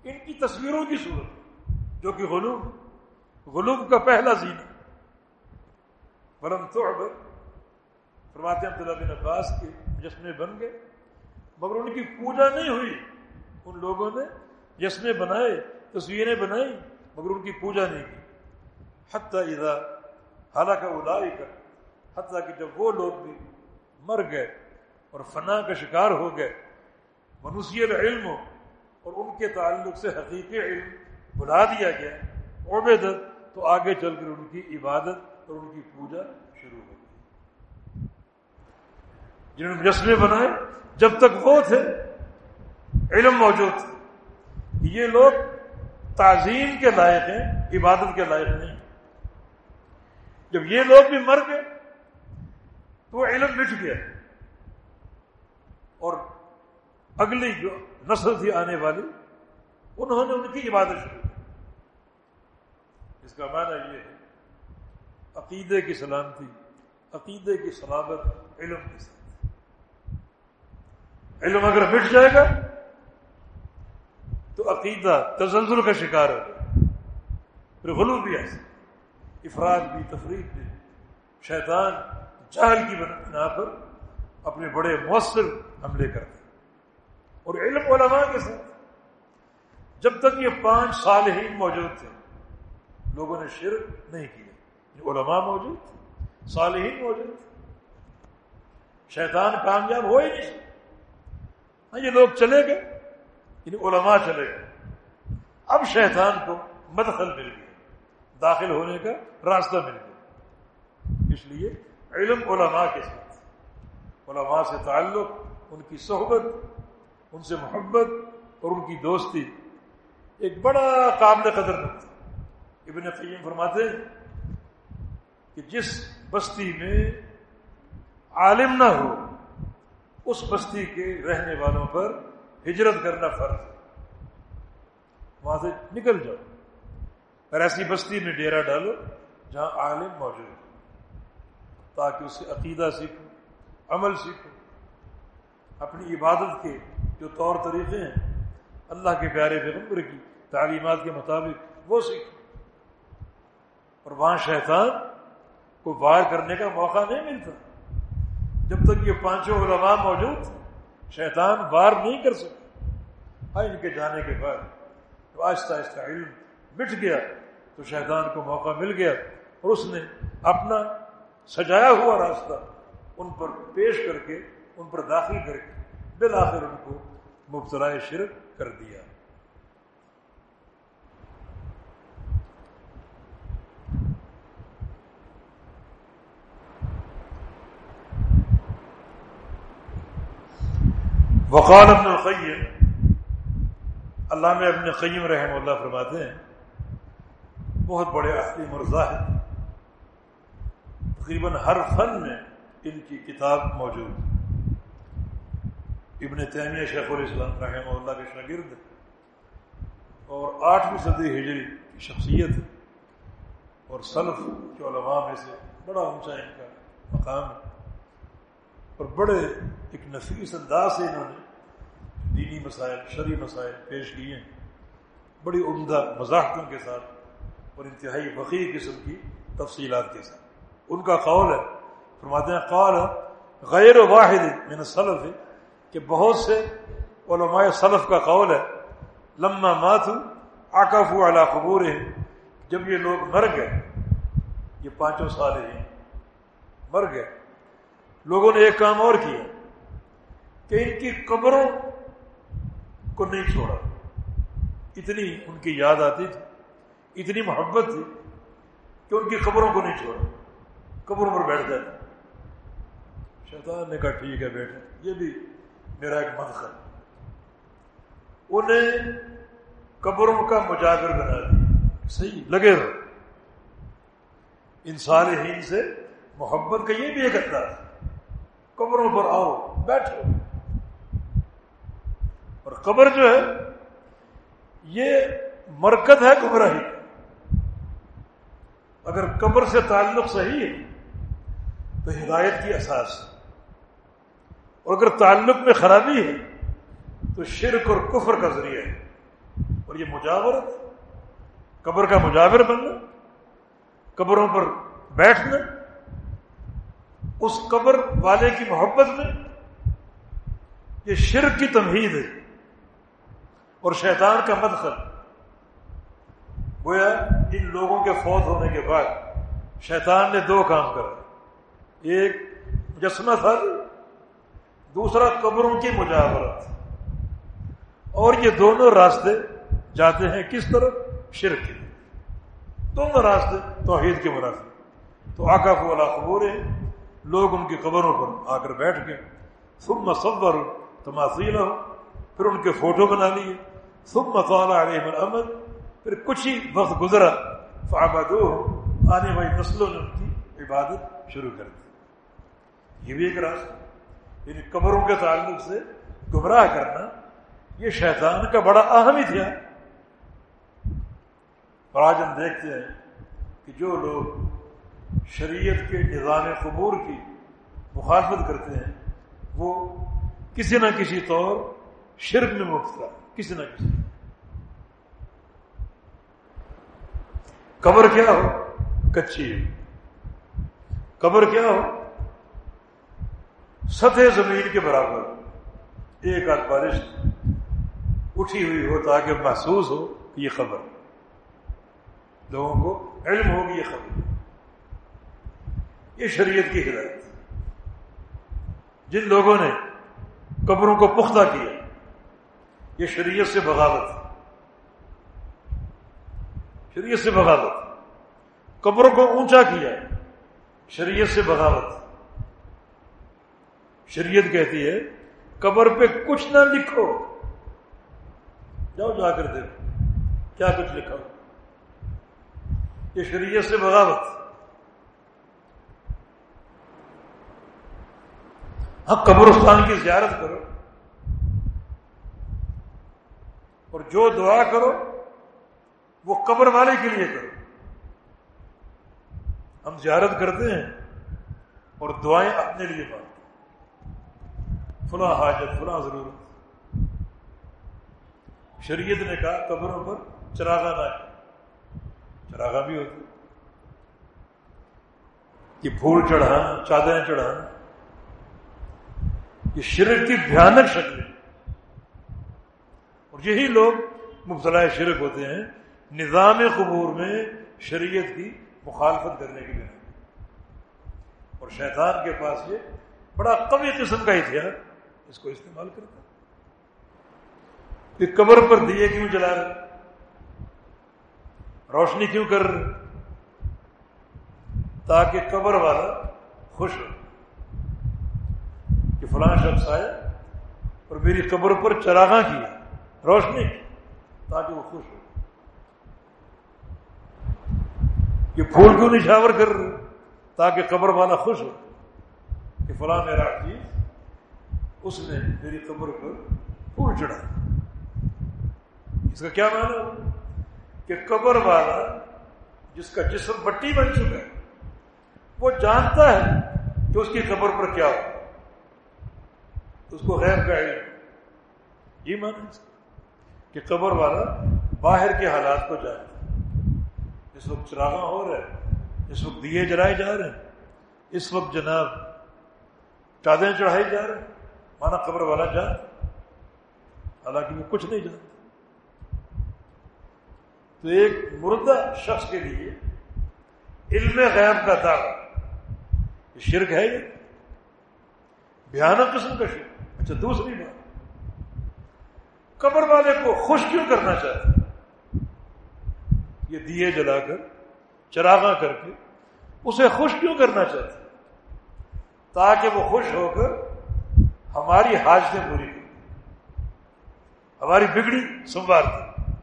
ان کی تصویروں کی صورت، جو کہ غلوب غلوب کا پہلا زینہ تو فرماتے عبداللہ بن عباس کے جشن بن گئے۔ مگر ان کی پوجا نہیں ہوئی۔ ان لوگوں نے جشن بنائے، تصویریں بنائی، مگر ان کی پوجا نہیں کی۔ حتیٰ اذا حالانکہ الائی کر حتیٰ کہ جب وہ لوگ بھی مر گئے اور فنا کا شکار ہو گئے۔ منوسی علم ہو اور ان کے تعلق سے حقیقی علم بلا دیا گیا۔ عبیدت تو آگے چل کر ان کی عبادت اور ان کی پوجا شروع ہو گئی۔ جنہوں نے مجسمے بنائے، جب تک وہ تھے، علم موجود تھے یہ لوگ تعظیم کے لائق ہیں، عبادت کے لائق نہیں۔ جب یہ لوگ بھی مر گئے، تو وہ علم مٹ گیا۔ اور اگلی جو نسل تھی آنے والی، انہوں نے ان کی عبادت شروع کی۔ اس کا معنی یہ ہے، عقیدے کی سلامتی، عقیدے کی سلامت، علم کے ساتھ۔ علم اگر مٹ جائے گا، تو عقیدہ تزلزل کا شکار ہوگا پھر غلو بھی ایسے افراد بھی تفریح بھی شیطان جہل کی بنا پر اپنے بڑے مؤثر حملے کرتے اور علم علماء کے ساتھ۔ جب تک یہ پانچ سال ہی موجود تھے لوگوں نے شرک نہیں کیا یعنی علماء موجود، صالحین موجود۔ شیطان کامیاب ہو ہی نہیں۔ ہاں یہ لوگ چلے گئے یعنی علماء چلے گئے۔ اب شیطان کو مدخل مل گیا داخل ہونے کا راستہ مل گیا۔ اس لیے علم علماء کے ساتھ۔ علماء سے تعلق، ان کی صحبت، ان سے محبت اور ان کی دوستی ایک بڑا قابل قدر نقطہ ابن قیم فرماتے ہیں کہ جس بستی میں عالم نہ ہو، اس بستی کے رہنے والوں پر ہجرت کرنا فرض وہاں سے نکل جاؤ۔ اور ایسی بستی میں ڈیرا ڈالو جہاں عالم موجود ہو، تاکہ اسے عقیدہ سیکھو، عمل سیکھو۔ اپنی عبادت کے جو طور طریقے ہیں، اللہ کے پیارے پیغمبر کی تعلیمات کے مطابق وہ سیکھو۔ اور وہاں شیطان کو وار کرنے کا موقع نہیں ملتا۔ جب تک یہ پانچوں علماء موجود شیطان وار نہیں کر سکتا ہاں، ان کے جانے کے بعد تو آہستہ آہستہ علم مٹ گیا، تو شیطان کو موقع مل گیا اور اس نے اپنا سجایا ہوا راستہ ان پر پیش کر کے، ان پر داخل کر کے بالآخر ان کو مبتلا شرک کر دیا۔ وقال ابن القیم، اللہ میں ابن قیم رحم اللہ فرماتے ہیں، بہت بڑے عالم اور ظاہر تقریباً ہر فن میں ان کی کتاب موجود ابن تیمیہ شیخ الاسلام رحمہ اللہ کے شاگرد اور آٹھویں صدی ہجری کی شخصیت اور سلف کے علماء میں سے بڑا اونچا ان کا مقام ہے۔ اور بڑے ایک نفیس انداز سے انہوں نے دینی مسائل، شرعی مسائل پیش کیے ہیں۔ بڑی عمدہ مزاحتوں کے ساتھ اور انتہائی فقیر قسم کی تفصیلات کے ساتھ۔ ان کا قول ہے، فرماتے ہیں قول غیر واحد من سلف ہے کہ بہت سے علماء سلف کا قول ہے، لما ماتو آکف علی قبور ہے جب یہ لوگ مر گئے، یہ پانچوں سال ہیں، مر گئے۔ لوگوں نے ایک کام اور کیا، کہ ان کی قبروں کو نہیں چھوڑا۔ اتنی ان کی یاد آتی تھی اتنی محبت تھی کہ ان کی خبروں کو نہیں چھوڑا قبروں پر بیٹھ جاتے شیطان نے کہا ٹھیک ہے بیٹھے یہ بھی میرا ایک مدخل انہیں قبروں کا مجاگر بنا دیا۔ صحیح۔ لگے رہو۔ انسان ہی سے محبت کا یہ بھی ایک انداز قبروں پر آؤ بیٹھو۔ اور قبر جو ہے، یہ مرکز ہے گمراہی اگر قبر سے تعلق صحیح ہے، تو ہدایت کی اساس اور اگر تعلق میں خرابی ہے، تو شرک اور کفر کا ذریعہ ہے۔ اور یہ مجاورت قبر کا مجاور بننا، قبروں پر بیٹھنا، اس قبر والے کی محبت میں، یہ شرک کی تمہید ہے۔ اور شیطان کا مدخل۔ گویا ان لوگوں کے فوت ہونے کے بعد شیطان نے دو کام کرا ایک مجسمہ تھا، دوسرا قبروں کی مجاورت۔ اور یہ دونوں راستے جاتے ہیں کس طرف؟ شرک کے دونوں راستے توحید کے منافع تو آقا کو اللہ قبور ہے لوگ ان کی قبروں پر آ کر بیٹھ گئے۔ ثم صبر تماثیل ہو پھر ان کے فوٹو بنا لیے۔ ثم قال علیہ الامد پھر کچھ ہی وقت گزرا فعبدو آنے والی نسلوں نے ان کی عبادت شروع کر دی۔ یہ بھی ایک راستہ۔ یعنی قبروں کے تعلق سے گمراہ کرنا، یہ شیطان کا بڑا اہم تھا اور آج ہم دیکھتے ہیں کہ جو لوگ شریعت کے نظام قبور کی مخالفت کرتے ہیں، وہ کسی نہ کسی طور شرک میں مبتلا کسی نہ کسی۔ قبر کیا ہو؟ کچی قبر کیا ہو؟ سطح زمین کے برابر۔ ایک آدھ بارش اٹھی ہوئی ہو تاکہ محسوس ہو کہ یہ خبر لوگوں کو علم ہوگی یہ خبر یہ شریعت کی ہدایت۔ جن لوگوں نے قبروں کو پختہ کیا یہ شریعت سے بغاوت شریعت سے بغاوت۔ قبروں کو اونچا کیا شریعت سے بغاوت۔ شریعت کہتی ہے، قبر پہ کچھ نہ لکھو۔ جاؤ جا کر دیکھو، کیا کچھ لکھا یہ شریعت سے بغاوت۔ ہاں قبرستان کی زیارت کرو۔ اور جو دعا کرو، وہ قبر والے کے لیے کرو۔ ہم زیارت کرتے ہیں اور دعائیں اپنے لیے مانگتے ہیں۔ فلاں حاجت، فلاں ضرورت۔ شریعت نے کہا، قبروں پر چراغا نہ چراغا بھی ہوتی یہ پھول چڑھانا، چادریں چڑھانا، یہ شرک کی بھیانک شکل اور یہی لوگ مبتلا شرک ہوتے ہیں، نظام قبور میں شریعت کی مخالفت کرنے کے لیے۔ اور شیطان کے پاس یہ بڑا قوی قسم کا ہتھیار اس کو استعمال کرتا کہ قبر پر دیے کیوں جلا رہے روشنی کیوں کر رہے تاکہ قبر والا خوش ہو۔ کہ فلاں شخص آئے اور میری قبر پر چراغاں کیا۔ روشنی، تاکہ وہ خوش ہو۔ یہ پھول کیوں نشاور کر رہے؟ تاکہ قبر والا خوش ہو کہ فلاں میرا چیز اس نے میری قبر پر پھول چڑھا۔ اس کا کیا معنی؟ کہ قبر والا جس کا جسم بٹی بن چکا ہے، وہ جانتا ہے کہ اس کی قبر پر کیا ہو۔ اس کو غیر کا علم، یہ مانا کہ قبر والا باہر کے حالات کو جانتا اس وقت چراغاں ہو رہے ہیں، اس وقت دیے جلائے جا رہے ہیں، اس وقت جناب چادریں چڑھائی جا رہے ہیں۔ مانا قبر والا جانتا حالانکہ وہ کچھ نہیں جانتا۔ تو ایک مردہ شخص کے لیے علم غیب کا دعوی۔ شرک ہے یہ۔ بھیانک قسم کا شرک۔ اچھا دوسری بات۔ قبر والے کو خوش کیوں کرنا چاہتے یہ دیے جلا کر، چراغاں کر کے اسے خوش کیوں کرنا چاہتے تاکہ وہ خوش ہو کر ہماری حاجتیں پوری کریں ہماری بگڑی سنوار دیں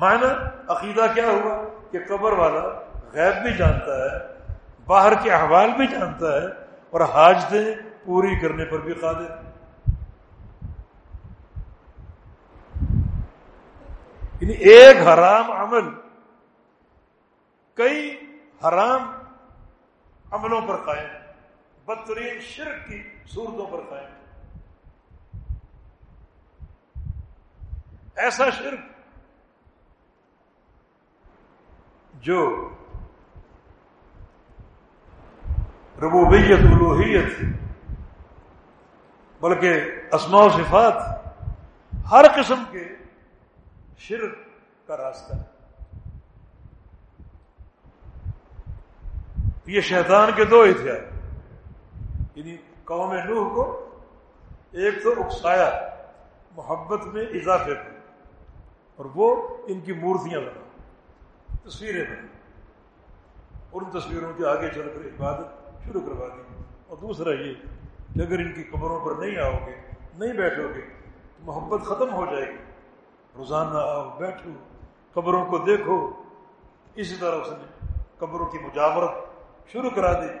معنی عقیدہ کیا ہوا؟ کہ قبر والا غیب بھی جانتا ہے، باہر کے احوال بھی جانتا ہے اور حاجتیں پوری کرنے پر بھی قادر۔ یعنی ایک حرام عمل، کئی حرام عملوں پر قائم، بدترین شرک کی صورتوں پر قائم۔ ایسا شرک جو ربوبیت، الوحیت، بلکہ اسماء و صفات، ہر قسم کے شرک کا راستہ۔ ہے یہ شیطان کے دو ہتھیار یعنی قوم نوح کو ایک تو اکسایا، محبت میں اضافے کو اور وہ ان کی مورتیاں بنا، تصویریں بنی اور ان تصویروں کے آگے چل کر عبادت شروع کروا دی۔ اور دوسرا یہ کہ اگر ان کی قبروں پر نہیں آؤ گے، نہیں بیٹھو گے، تو محبت ختم ہو جائے گی۔ روزانہ آؤ بیٹھو، قبروں کو دیکھو۔ اسی طرح اس نے قبروں کی مجاورت شروع کرا دی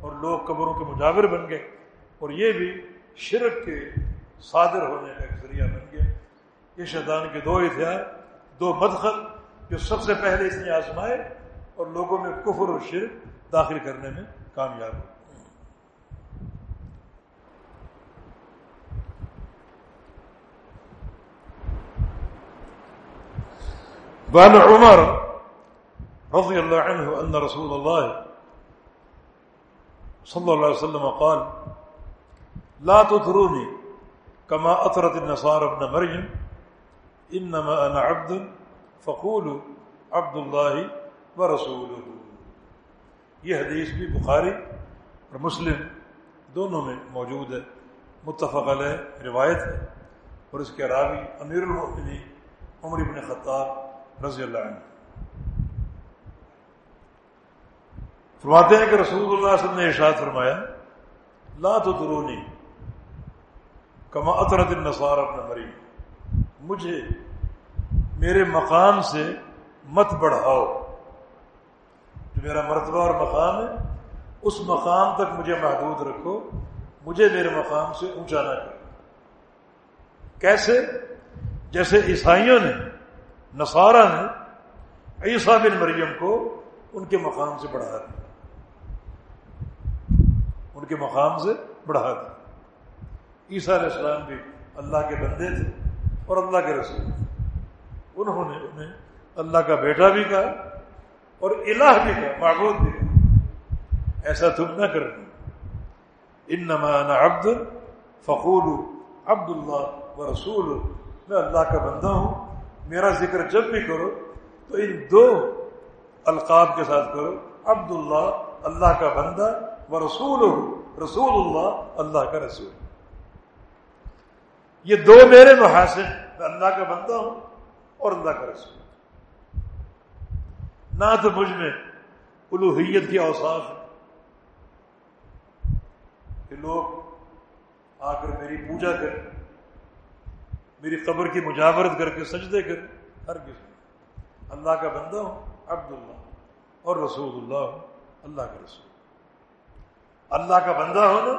اور لوگ قبروں کے مجاور بن گئے اور یہ بھی شرک کے صادر ہونے کا ایک ذریعہ بن گیا یہ شیطان کے دو ہتھیار، دو مدخل جو سب سے پہلے اس نے آزمائے اور لوگوں میں کفر اور شرک داخل کرنے میں کامیاب ہو۔ بان عمر رضي الله عنه أن رسول الله صلى الله عليه وسلم قال، لا تطروني كما أطرت النصارى ابن مريم، إنما أنا عبد، فقولوا عبد الله ورسوله. یہ حدیث بھی بخاری اور مسلم دونوں میں موجود ہے، متفق علیہ روایت ہے اور اس کے راوی امیر المؤمنین عمر ابن خطاب رضی اللہ عنہ۔ فرماتے ہیں کہ رسول اللہ صلی اللہ علیہ وسلم نے ارشاد فرمایا، لا تو درونی کما اطرت النصار اپنا مری مجھے میرے مقام سے مت بڑھاؤ۔ جو میرا مرتبہ اور مقام ہے، اس مقام تک مجھے محدود رکھو۔ مجھے میرے مقام سے اونچا نہ کرو۔ کیسے؟ جیسے عیسائیوں نے نصارہ نے عیسیٰ بن مریم کو ان کے مقام سے بڑھا دیا۔ ان کے مقام سے بڑھا دیا۔ عیسیٰ علیہ السلام بھی اللہ کے بندے تھے اور اللہ کے رسول انہوں نے انہیں اللہ کا بیٹا بھی کہا اور الہ بھی کہا، معبود بھی کہا۔ ایسا تم نہ کرنا ان نمان عبد فقول عبد اللہ و رسول میں اللہ کا بندہ ہوں۔ میرا ذکر جب بھی کرو تو ان دو القاب کے ساتھ کرو۔ عبد اللہ اللہ کا بندہ و رسول رسول اللہ اللہ کا رسول۔ یہ دو میرے محاسن، میں اللہ کا بندہ ہوں اور اللہ کا رسول۔ نہ تو مجھ میں الوحیت کی اوساف ہے کہ لوگ آ کر میری پوجا کریں۔ میری قبر کی مجاورت کر کے سجدے کریں ہر کسی اللہ کا بندہ ہوں، عبد اللہ اور رسول اللہ ہوں، اللہ کا رسول۔ اللہ کا بندہ ہونا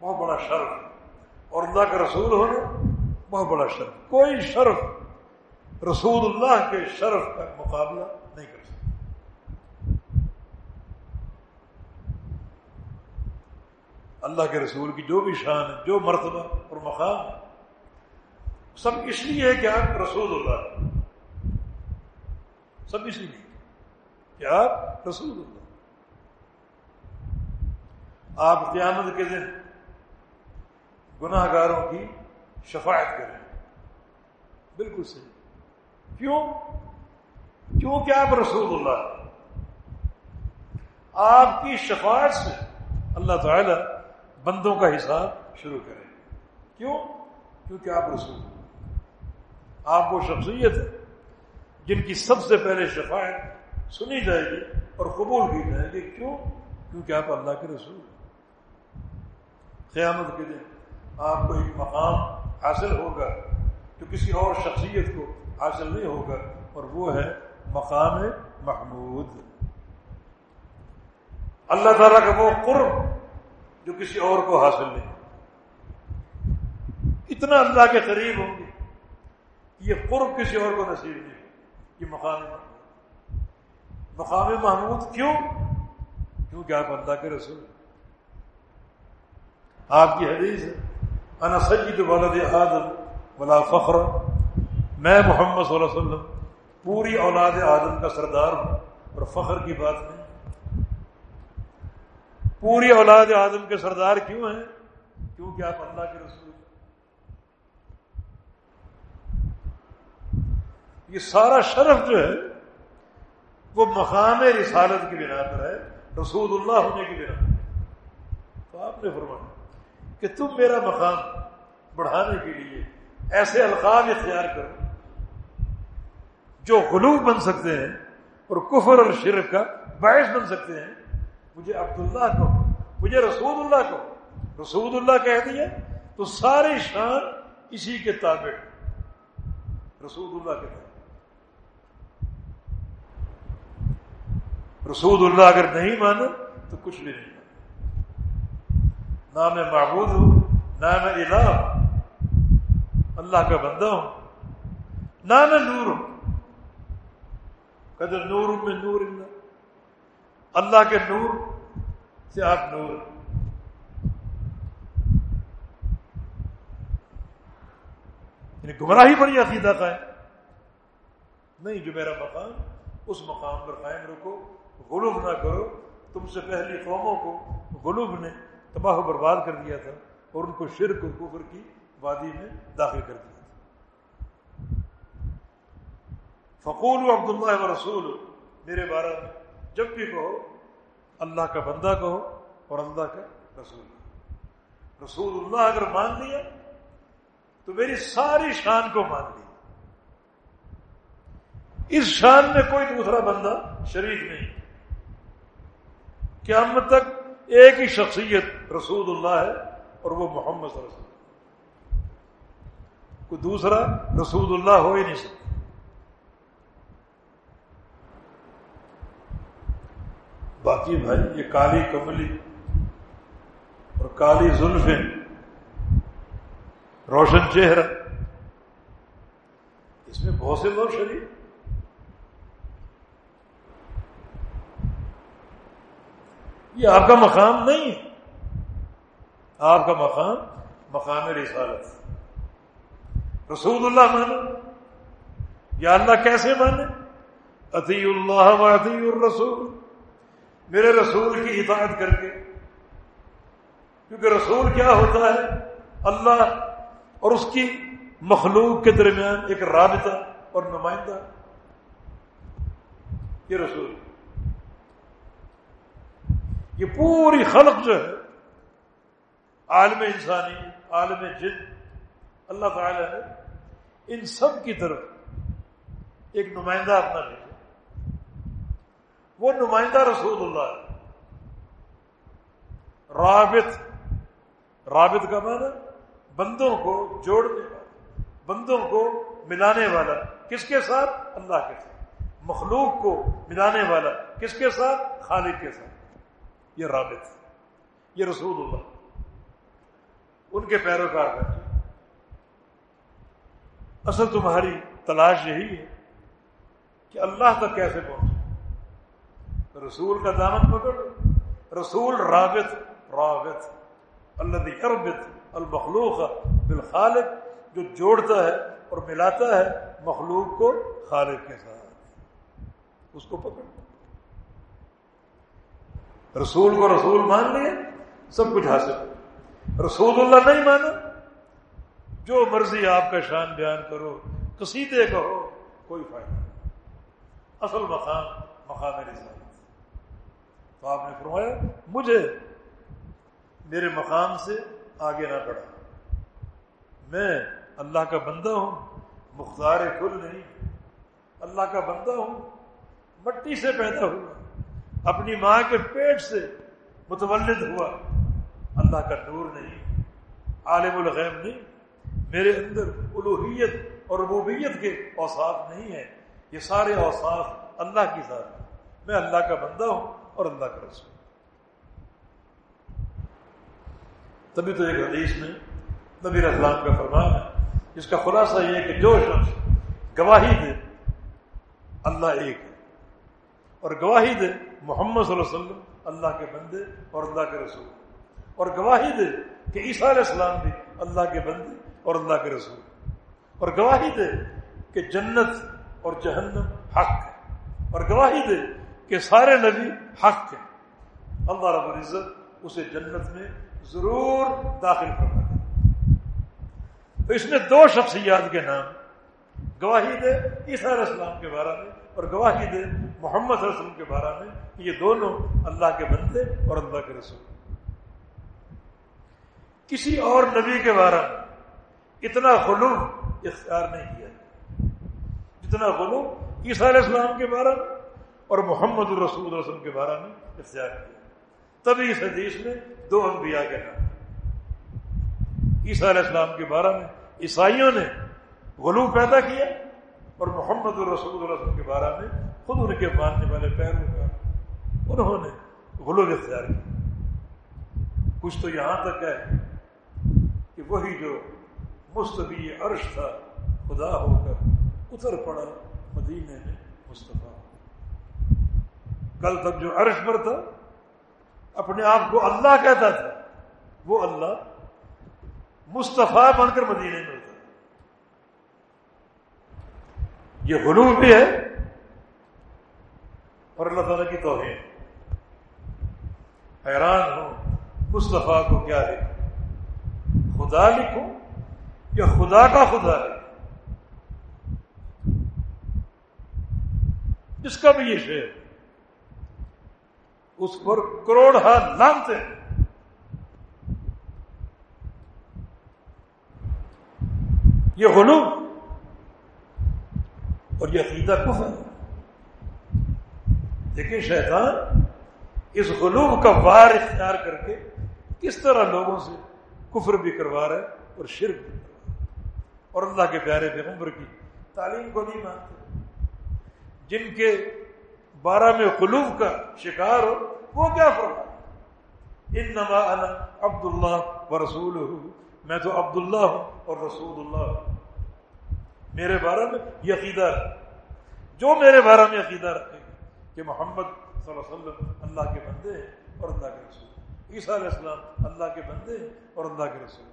بہت بڑا شرف ہے، اور اللہ کا رسول ہونا بہت بڑا شرف کوئی شرف رسول اللہ کے شرف کا مقابلہ نہیں کر سکتا۔ اللہ کے رسول کی جو بھی شان ہے، جو مرتبہ اور مقام ہے سب اس لیے ہے کہ آپ رسول اللہ سب اس لیے کہ آپ رسول اللہ آپ قیامت کے دن گناہ گاروں کی شفاعت کریں۔ بالکل صحیح۔ کیوں؟ کیوں کہ آپ رسول اللہ آپ کی شفاعت سے اللہ تعالی بندوں کا حساب شروع کریں۔ کیوں؟ کیونکہ آپ رسول آپ وہ شخصیت ہے جن کی سب سے پہلے شفاعت سنی جائے گی اور قبول کی جائے گی۔ کیوں؟ کیونکہ آپ اللہ کے رسول ہیں۔ قیامت کے دن آپ کو ایک مقام حاصل ہوگا جو کسی اور شخصیت کو حاصل نہیں ہوگا اور وہ ہے مقام محمود۔ اللہ تعالیٰ کا وہ قرب جو کسی اور کو حاصل نہیں۔ اتنا اللہ کے قریب ہوں گے۔ یہ قرب کسی اور کو نصیب نہیں یہ مقام محمود۔ مقام محمود کیوں؟ کیونکہ آپ اللہ کے رسول آپ کی حدیث ہے، انا سجد ولد آدم ولا فخر۔ میں محمد صلی اللہ علیہ وسلم پوری اولاد آدم کا سردار ہوں، اور فخر کی بات نہیں۔ پوری اولاد آدم کے سردار کیوں ہیں؟ کیونکہ آپ اللہ کے رسول یہ سارا شرف جو ہے، وہ مقام رسالت کی بنا پر ہے، رسول اللہ ہونے کی بنا پر تو آپ نے فرمایا کہ تم میرا مقام بڑھانے کے لیے ایسے القاب اختیار کرو جو غلوب بن سکتے ہیں اور کفر اور شرک کا باعث بن سکتے ہیں۔ مجھے عبداللہ کو مجھے رسول اللہ کو رسول اللہ کہہ دیا تو ساری شان اسی کے تابع۔ رسول اللہ کے تابع رسول اللہ اگر نہیں مانا تو کچھ بھی نہیں مانا نہ میں معبود ہوں، نہ میں الہ اللہ کا بندہ ہوں، نہ میں نور ہوں۔ قدر نور میں نور اللہ اللہ کے نور سے آپ نور یعنی گمراہی بڑی عقیدہ کا ہے نہیں، جو میرا مقام، اس مقام پر قائم رکھو غلوب نہ کرو۔ تم سے پہلی قوموں کو غلوب نے تباہ و برباد کر دیا تھا اور ان کو شرک و کفر کی وادی میں داخل کر دیا تھا۔ فقول و عبداللہ و رسول میرے بارے میں جب بھی کہو، اللہ کا بندہ کہو اور اللہ کا رسول۔ رسول اللہ اگر مان لیا، تو میری ساری شان کو مان لی اس شان میں کوئی دوسرا بندہ شریک نہیں۔ قیامت تک ایک ہی شخصیت رسول اللہ ہے اور وہ محمد صلی اللہ علیہ وسلم۔ کوئی دوسرا رسول اللہ ہو ہی نہیں سکتا۔ باقی بھائی، یہ کالی کملی اور کالی زلفیں، روشن چہرہ، اس میں بہت سے لوگ شریف یہ آپ کا مقام نہیں ہے۔ آپ کا مقام مقام رسالت رسول اللہ مانے۔ یا اللہ کیسے مانے؟ عطی اللہ و عطی الرسول۔ میرے رسول کی اطاعت کر کے۔ کیونکہ رسول کیا ہوتا ہے؟ اللہ اور اس کی مخلوق کے درمیان ایک رابطہ اور نمائندہ۔ یہ رسول۔ یہ پوری خلق جو ہے، عالم انسانی، عالم جن، اللہ تعالی نے ان سب کی طرف ایک نمائندہ اپنا بھیجا۔ وہ نمائندہ رسول اللہ ہے۔ رابط رابط کا معنی بندوں کو جوڑنے والا، بندوں کو ملانے والا۔ کس کے ساتھ؟ اللہ کے ساتھ۔ مخلوق کو ملانے والا۔ کس کے ساتھ؟ خالق کے ساتھ۔ یہ رابط، یہ رسول اللہ، ان کے پیروکار بیٹھے اصل تمہاری تلاش یہی ہے کہ اللہ تک کیسے پہنچے۔ رسول کا دامن پکڑ رسول رابط رابط اللہ اربت المخلوق بالخالق، جو جوڑتا ہے اور ملاتا ہے مخلوق کو خالق کے ساتھ۔ اس کو پکڑ رسول کو رسول مان لیے سب کچھ حاصل۔ رسول اللہ نہیں مانا۔ جو مرضی آپ کا شان بیان کرو کسیدے کہو، کوئی فائدہ نہیں۔ اصل مقام مقام رسالت۔ تو آپ نے فرمایا، مجھے میرے مقام سے آگے نہ بڑھا۔ میں اللہ کا بندہ ہوں، مختار کل نہیں۔ اللہ کا بندہ ہوں، مٹی سے پیدا ہوا۔ اپنی ماں کے پیٹ سے متولد ہوا۔ اللہ کا نور نہیں، عالم الغیب نہیں، میرے اندر الوحیت اور ربوبیت کے اوساف نہیں ہیں۔ یہ سارے اوساف اللہ کی ذات میں اللہ کا بندہ ہوں اور اللہ کا رسول۔ تبھی تو ایک حدیث میں نبی اسلام کا فرمان ہے، جس کا خلاصہ یہ کہ جو شخص گواہی دے، اللہ ایک ہے۔ اور گواہی دے محمد صلی اللہ علیہ وسلم اللہ کے بندے اور اللہ کے رسول۔ اور گواہی دے کہ عیسیٰ علیہ السلام بھی اللہ کے بندے اور اللہ کے رسول۔ اور گواہی دے کہ جنت اور جہنم حق ہے۔ اور گواہی دے کہ سارے نبی حق ہیں۔ اللہ رب العزت اسے جنت میں ضرور داخل کرنا تو اس میں دو شخصیات کے نام، گواہی دے عیسیٰ علیہ السلام کے بارے میں اور گواہی دے محمد صلی اللہ علیہ وسلم کے بارے میں۔ یہ دونوں اللہ کے بندے اور اللہ کے رسول۔ کسی اور نبی کے بارے میں اتنا غلو اختیار نہیں کیا۔ جتنا غلو عیسیٰ علیہ السلام کے بارے میں اور محمد الرسول وسلم کے بارے میں اختیار کیا۔ تبھی اس حدیث میں دو انبیاء کے نام۔ عیسیٰ علیہ السلام کے بارے میں عیسائیوں نے غلو پیدا کیا اور محمد الرسول اللہ وسلم کے بارے میں خود ان کے ماننے والے پیروں انہوں نے غلوب اختیار کیا۔ کچھ تو یہاں تک ہے کہ وہی جو مستبی عرش تھا، خدا ہو کر اتر پڑا مدینے میں مصطفیٰ۔ کل تک جو عرش پر تھا، اپنے آپ کو اللہ کہتا تھا، وہ اللہ مصطفیٰ بن کر مدینے میں یہ غلوب بھی ہے اور اللہ تعالیٰ کی توہین حیران ہو مصطفیٰ کو کیا ہے خدا لکھو یا خدا کا خدا ہے جس کا بھی یہ شعر اس پر کروڑ ہاتھ لانتے ہیں۔ یہ غلوب اور یہ عقیدہ کفر دیکھیں شیطان اس غلوب کا وار اختیار کر کے کس طرح لوگوں سے کفر بھی کروا رہا ہے اور شرک بھی کروا رہا ہے۔ اور اللہ کے پیارے پیغمبر کی تعلیم کو نہیں مانتے۔ جن کے بارہ میں قلوب کا شکار ہو، وہ کیا فرما ان نما عبد اللہ و رسول میں تو عبداللہ ہوں اور رسول اللہ ہوں۔ میرے بارے میں یہ عقیدہ جو میرے بارے میں عقیدہ رکھے گا کہ محمد صلی اللہ علیہ وسلم اللہ کے بندے اور اللہ کے رسول۔ عیسیٰ علیہ السلام اللہ کے بندے اور اللہ کے رسول۔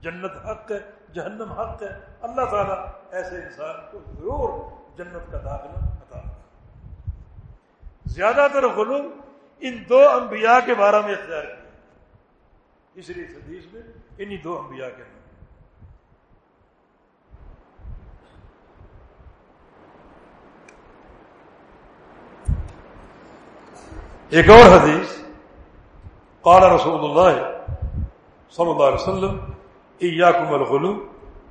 جنت حق ہے، جہنم حق ہے۔ اللہ تعالیٰ ایسے انسان کو ضرور جنت کا داخلہ عطا زیادہ تر غلوم ان دو انبیاء کے بارے میں اختیار کیا۔ اس لیے حدیث میں انہی دو انبیاء کے نام ایک اور حدیث، قال رسول اللہ صلی اللہ علیہ وسلم، ایاکم الغلو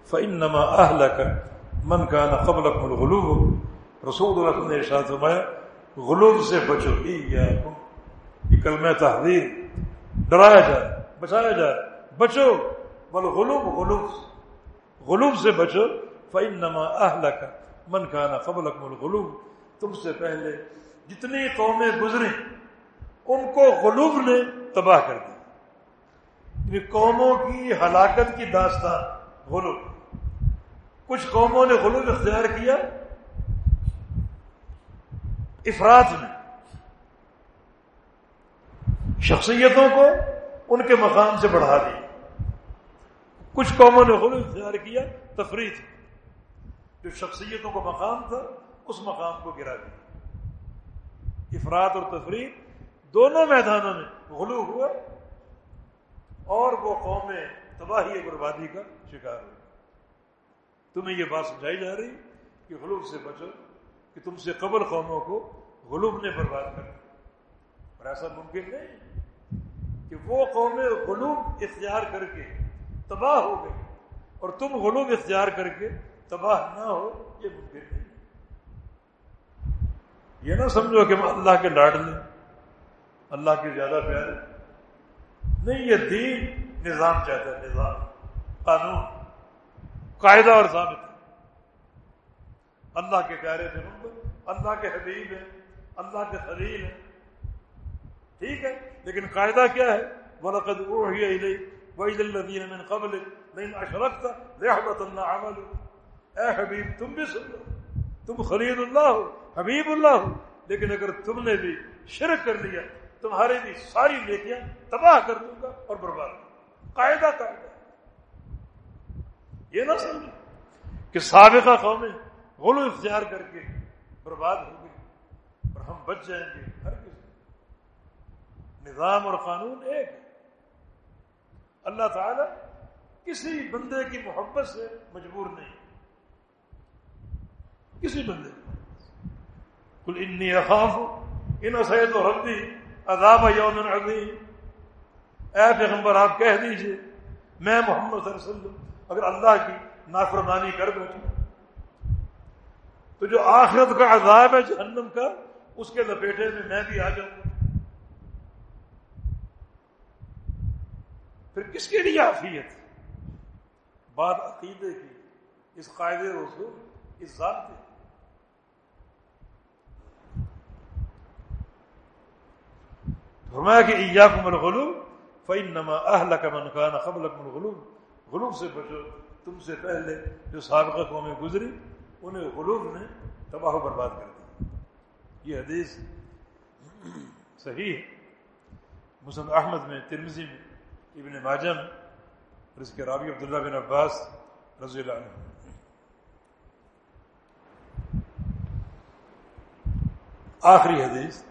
فانما اهلك من كان قبلكم الغلو. رسول اللہ نے ارشاد فرمایا، غلو سے بچو، ایاکم یہ کلمہ تحذیر، ڈرایا جائے، بچایا جائے، بچو بل والغلوب غلوب غلوب سے بچو فانما اهلك من كان قبلكم الغلو. تم سے پہلے جتنی قومیں گزری ان کو غلوب نے تباہ کر دیا۔ یعنی قوموں کی ہلاکت کی داستان، غلوب۔ کچھ قوموں نے غلوب اختیار کیا۔ افراد نے۔ شخصیتوں کو ان کے مقام سے بڑھا دیا۔ کچھ قوموں نے غلوب اختیار کیا تفریح جو شخصیتوں کو مقام تھا، اس مقام کو گرا دیا۔ افراد اور تفریح دونوں میدانوں میں غلو ہوا اور وہ قومیں تباہی بربادی کا شکار ہوئی۔ تمہیں یہ بات سمجھائی جا رہی کہ غلوب سے بچو، کہ تم سے قبل قوموں کو غلوب نے برباد کر اور ایسا ممکن نہیں کہ وہ قومیں غلوب اختیار کر کے تباہ ہو گئی اور تم غلوب اختیار کر کے تباہ نہ ہو، یہ ممکن نہیں۔ یہ نہ سمجھو کہ اللہ کے لاڈ لیں اللہ کے زیادہ پیارے۔ نہیں، یہ دین نظام چاہتا ہے نظام، قانون، قاعدہ اور ضابط اللہ کے پیارے تھے اللہ کے حبیب ہیں، اللہ کے خلیل ہیں۔ ٹھیک ہے، لیکن قاعدہ کیا ہے؟ بلقد اوحی قبل لیکن اشرف تھا اللہ عمل اے حبیب، تم بھی سن لو۔ تم خلید اللہ ہو، حبیب اللہ ہو۔ لیکن اگر تم نے بھی شرک کر لیا تمہارے بھی ساری نیکیاں تباہ کر دوں گا اور برباد قاعدہ قاعدہ۔ یہ نہ سمجھو کہ سابقہ قومیں غلو اختیار کر کے برباد ہو گئی اور ہم بچ جائیں گے ہر کسی نظام اور قانون ایک ہے۔ اللہ تعالی کسی بندے کی محبت سے مجبور نہیں۔ کسی بندے کل انی اخاف ان سید و ربی عذاب یوم عظیم۔ اے پیغمبر، آپ کہہ دیجیے، میں محمد صلی اللہ علیہ وسلم، اگر اللہ کی نافرمانی کر بیٹھوں تو۔ جو آخرت کا عذاب ہے جہنم کا، اس کے لپیٹے میں میں بھی آ جاؤں گا۔ پھر کس کے لیے آفیت بات عقیدے کی، اس قاعدے رسول، اس ذات کی۔ فرمایا کہ ایاکم الغلو فانما اهلك من كان قبلكم الغلو غلو سے بچو، تم سے پہلے جو سابقہ قومیں گزری، انہیں غلوب نے تباہ و برباد کر دیا. یہ حدیث صحیح ہے۔ مسلم احمد میں ترمزی میں، ابن ماجہ میں، اور اس کے رابی عبداللہ بن عباس رضی اللہ عنہ۔ آخری حدیث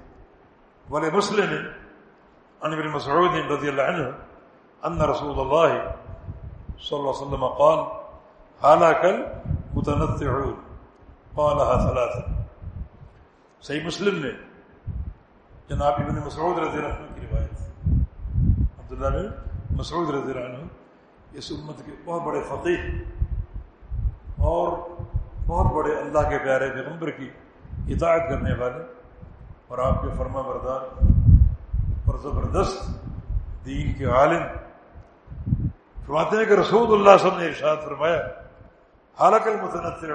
بولے مسلم عن ابن مسعود رضی اللہ عنہ ان رسول اللہ صلی اللہ علیہ وسلم قال حالك المتنطعون. قالها ثلاثه صحیح مسلم میں جناب ابن مسعود رضی اللہ عنہ کی روایت. عبداللہ بن مسعود رضی اللہ عنہ اس امت کے بہت بڑے فقیر اور بہت بڑے اللہ کے پیارے پیغمبر کی اطاعت کرنے والے اور آپ کے فرما بردار اور زبردست دین کے عالم۔ فرماتے ہیں کہ رسول اللہ صلی اللہ علیہ وسلم نے ارشاد فرمایا حالانکہ المتنطع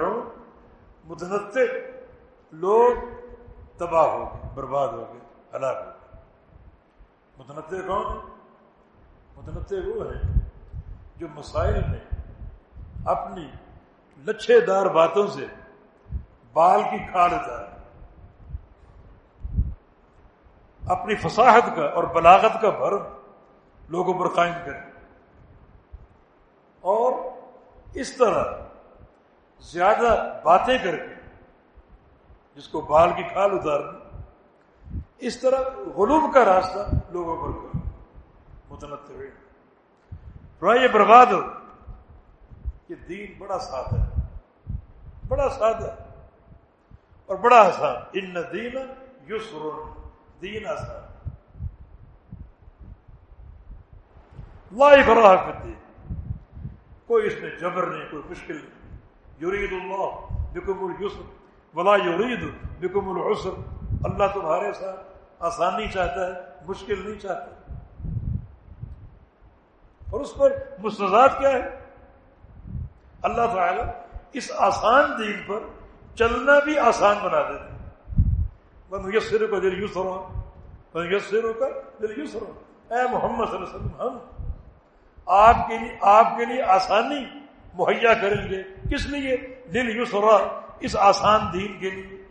متنطع لوگ تباہ ہو گئے، برباد ہو گئے، ہلاک ہو گئے۔ متنطع کون ہے متنطع وہ ہیں جو مسائل میں اپنی لچھے دار باتوں سے بال کی کھال اتار اپنی فصاحت کا اور بلاغت کا بھرم لوگوں پر قائم کریں۔ اور اس طرح زیادہ باتیں کر کے جس کو بال کی کھال اتارنا اس طرح غلوب کا راستہ لوگوں پر کرو متنطع ہوئے تھوڑا یہ برباد ہو کہ دین بڑا سادہ ہے۔ بڑا سادہ اور بڑا آسان۔ ان دین یسر دین آسان لا اکراہ فی الدین کوئی اس میں جبر نہیں، کوئی مشکل نہیں۔ یرید اللہ بکم اليسر ولا یرید بکم العسر۔ اللہ تمہارے ساتھ آسانی چاہتا ہے، مشکل نہیں چاہتا۔ اور اس پر مستضاد کیا ہے؟ اللہ تعالی اس آسان دین پر چلنا بھی آسان بنا دیتے یسر کو دل یسر من یسر کا دل یسر اے محمد صلی اللہ علیہ وسلم، ہم آپ کے لیے، آپ کے لیے آسانی مہیا کریں گے۔ کس لیے؟ دل یسرا، اس آسان دین کے لیے۔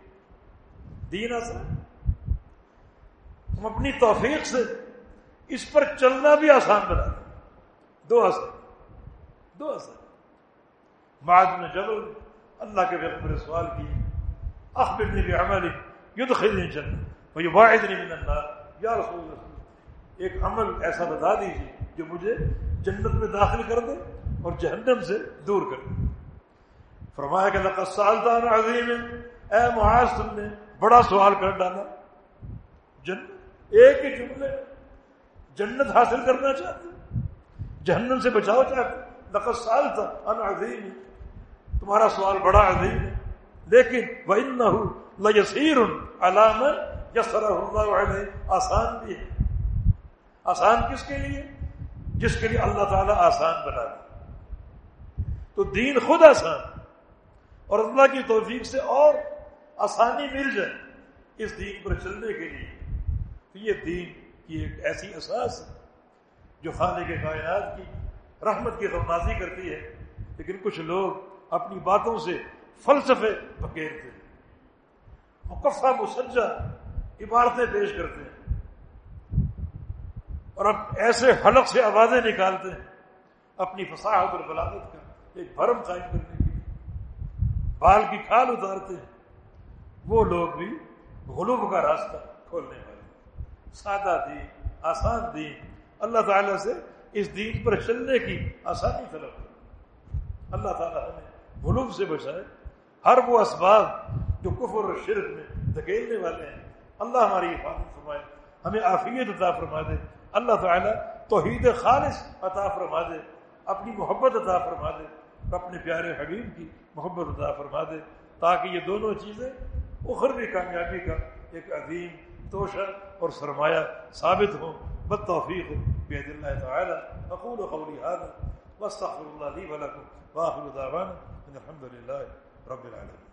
دین آسان۔ ہم اپنی توفیق سے اس پر چلنا بھی آسان بنا دیں۔ دو اثر دو اثر بعد میں جب اللہ کے پیغمبر سوال کیے۔ اخبرنی بعمل یدخلنی جنت و یباعدنی من النار. یا رسول اللہ ایک عمل ایسا بتا دیجیے جو مجھے جنت میں داخل کر دے اور جہنم سے دور کر دے۔ فرمایا کہ لقد سالتا عظیم، اے معاذ، تم نے بڑا سوال کر ڈالا۔ جنت ایک ہی جملے، جنت حاصل کرنا چاہتے جہنم سے بچاؤ چاہتے لقد سالتا ان عظیم، تمہارا سوال بڑا عظیم ہے۔ لیکن وہ نہ یسیر علام یسر اللہ علیہ آسان بھی ہے۔ آسان کس کے لیے؟ جس کے لیے اللہ تعالیٰ آسان بنا دے۔ تو دین خود آسان، اور اللہ کی توفیق سے اور آسانی مل جائے اس دین پر چلنے کے لیے۔ تو یہ دین کی ایک ایسی اساس ہے جو خانے کے کائنات کی رحمت کی غمازی کرتی ہے۔ لیکن کچھ لوگ اپنی باتوں سے فلسفے بکیرتے ہیں مقفہ مسجہ عبارتیں پیش کرتے ہیں۔ اور اب ایسے حلق سے آوازیں نکالتے ہیں۔ اپنی فصاحت اور بلاغت کا ایک بھرم قائم کرنے کے لیے۔ بال کی کھال اتارتے ہیں۔ وہ لوگ بھی غلوب کا راستہ کھولنے والے سادہ دین، آسان دین۔ اللہ تعالیٰ سے اس دین پر چلنے کی آسانی طلب اللہ تعالیٰ ہمیں غلوب سے بچائے ہر وہ اسباب جو کفر اور شرک میں دھکیلنے والے ہیں۔ اللہ ہماری حفاظت فرمائے، ہمیں عافیت عطا فرما دے اللہ تعالیٰ توحید خالص عطا فرما دے اپنی محبت عطا فرما دے اپنے پیارے حبیب کی محبت عطا فرما دے تاکہ یہ دونوں چیزیں اخروی کامیابی کا ایک عظیم توشہ اور سرمایہ ثابت ہوں۔ بالتوفيق بيد الله تعالى أقول قولي هذا، واستغفر الله لي ولكم وآخر دعوانا أن الحمد لله رب العالمين.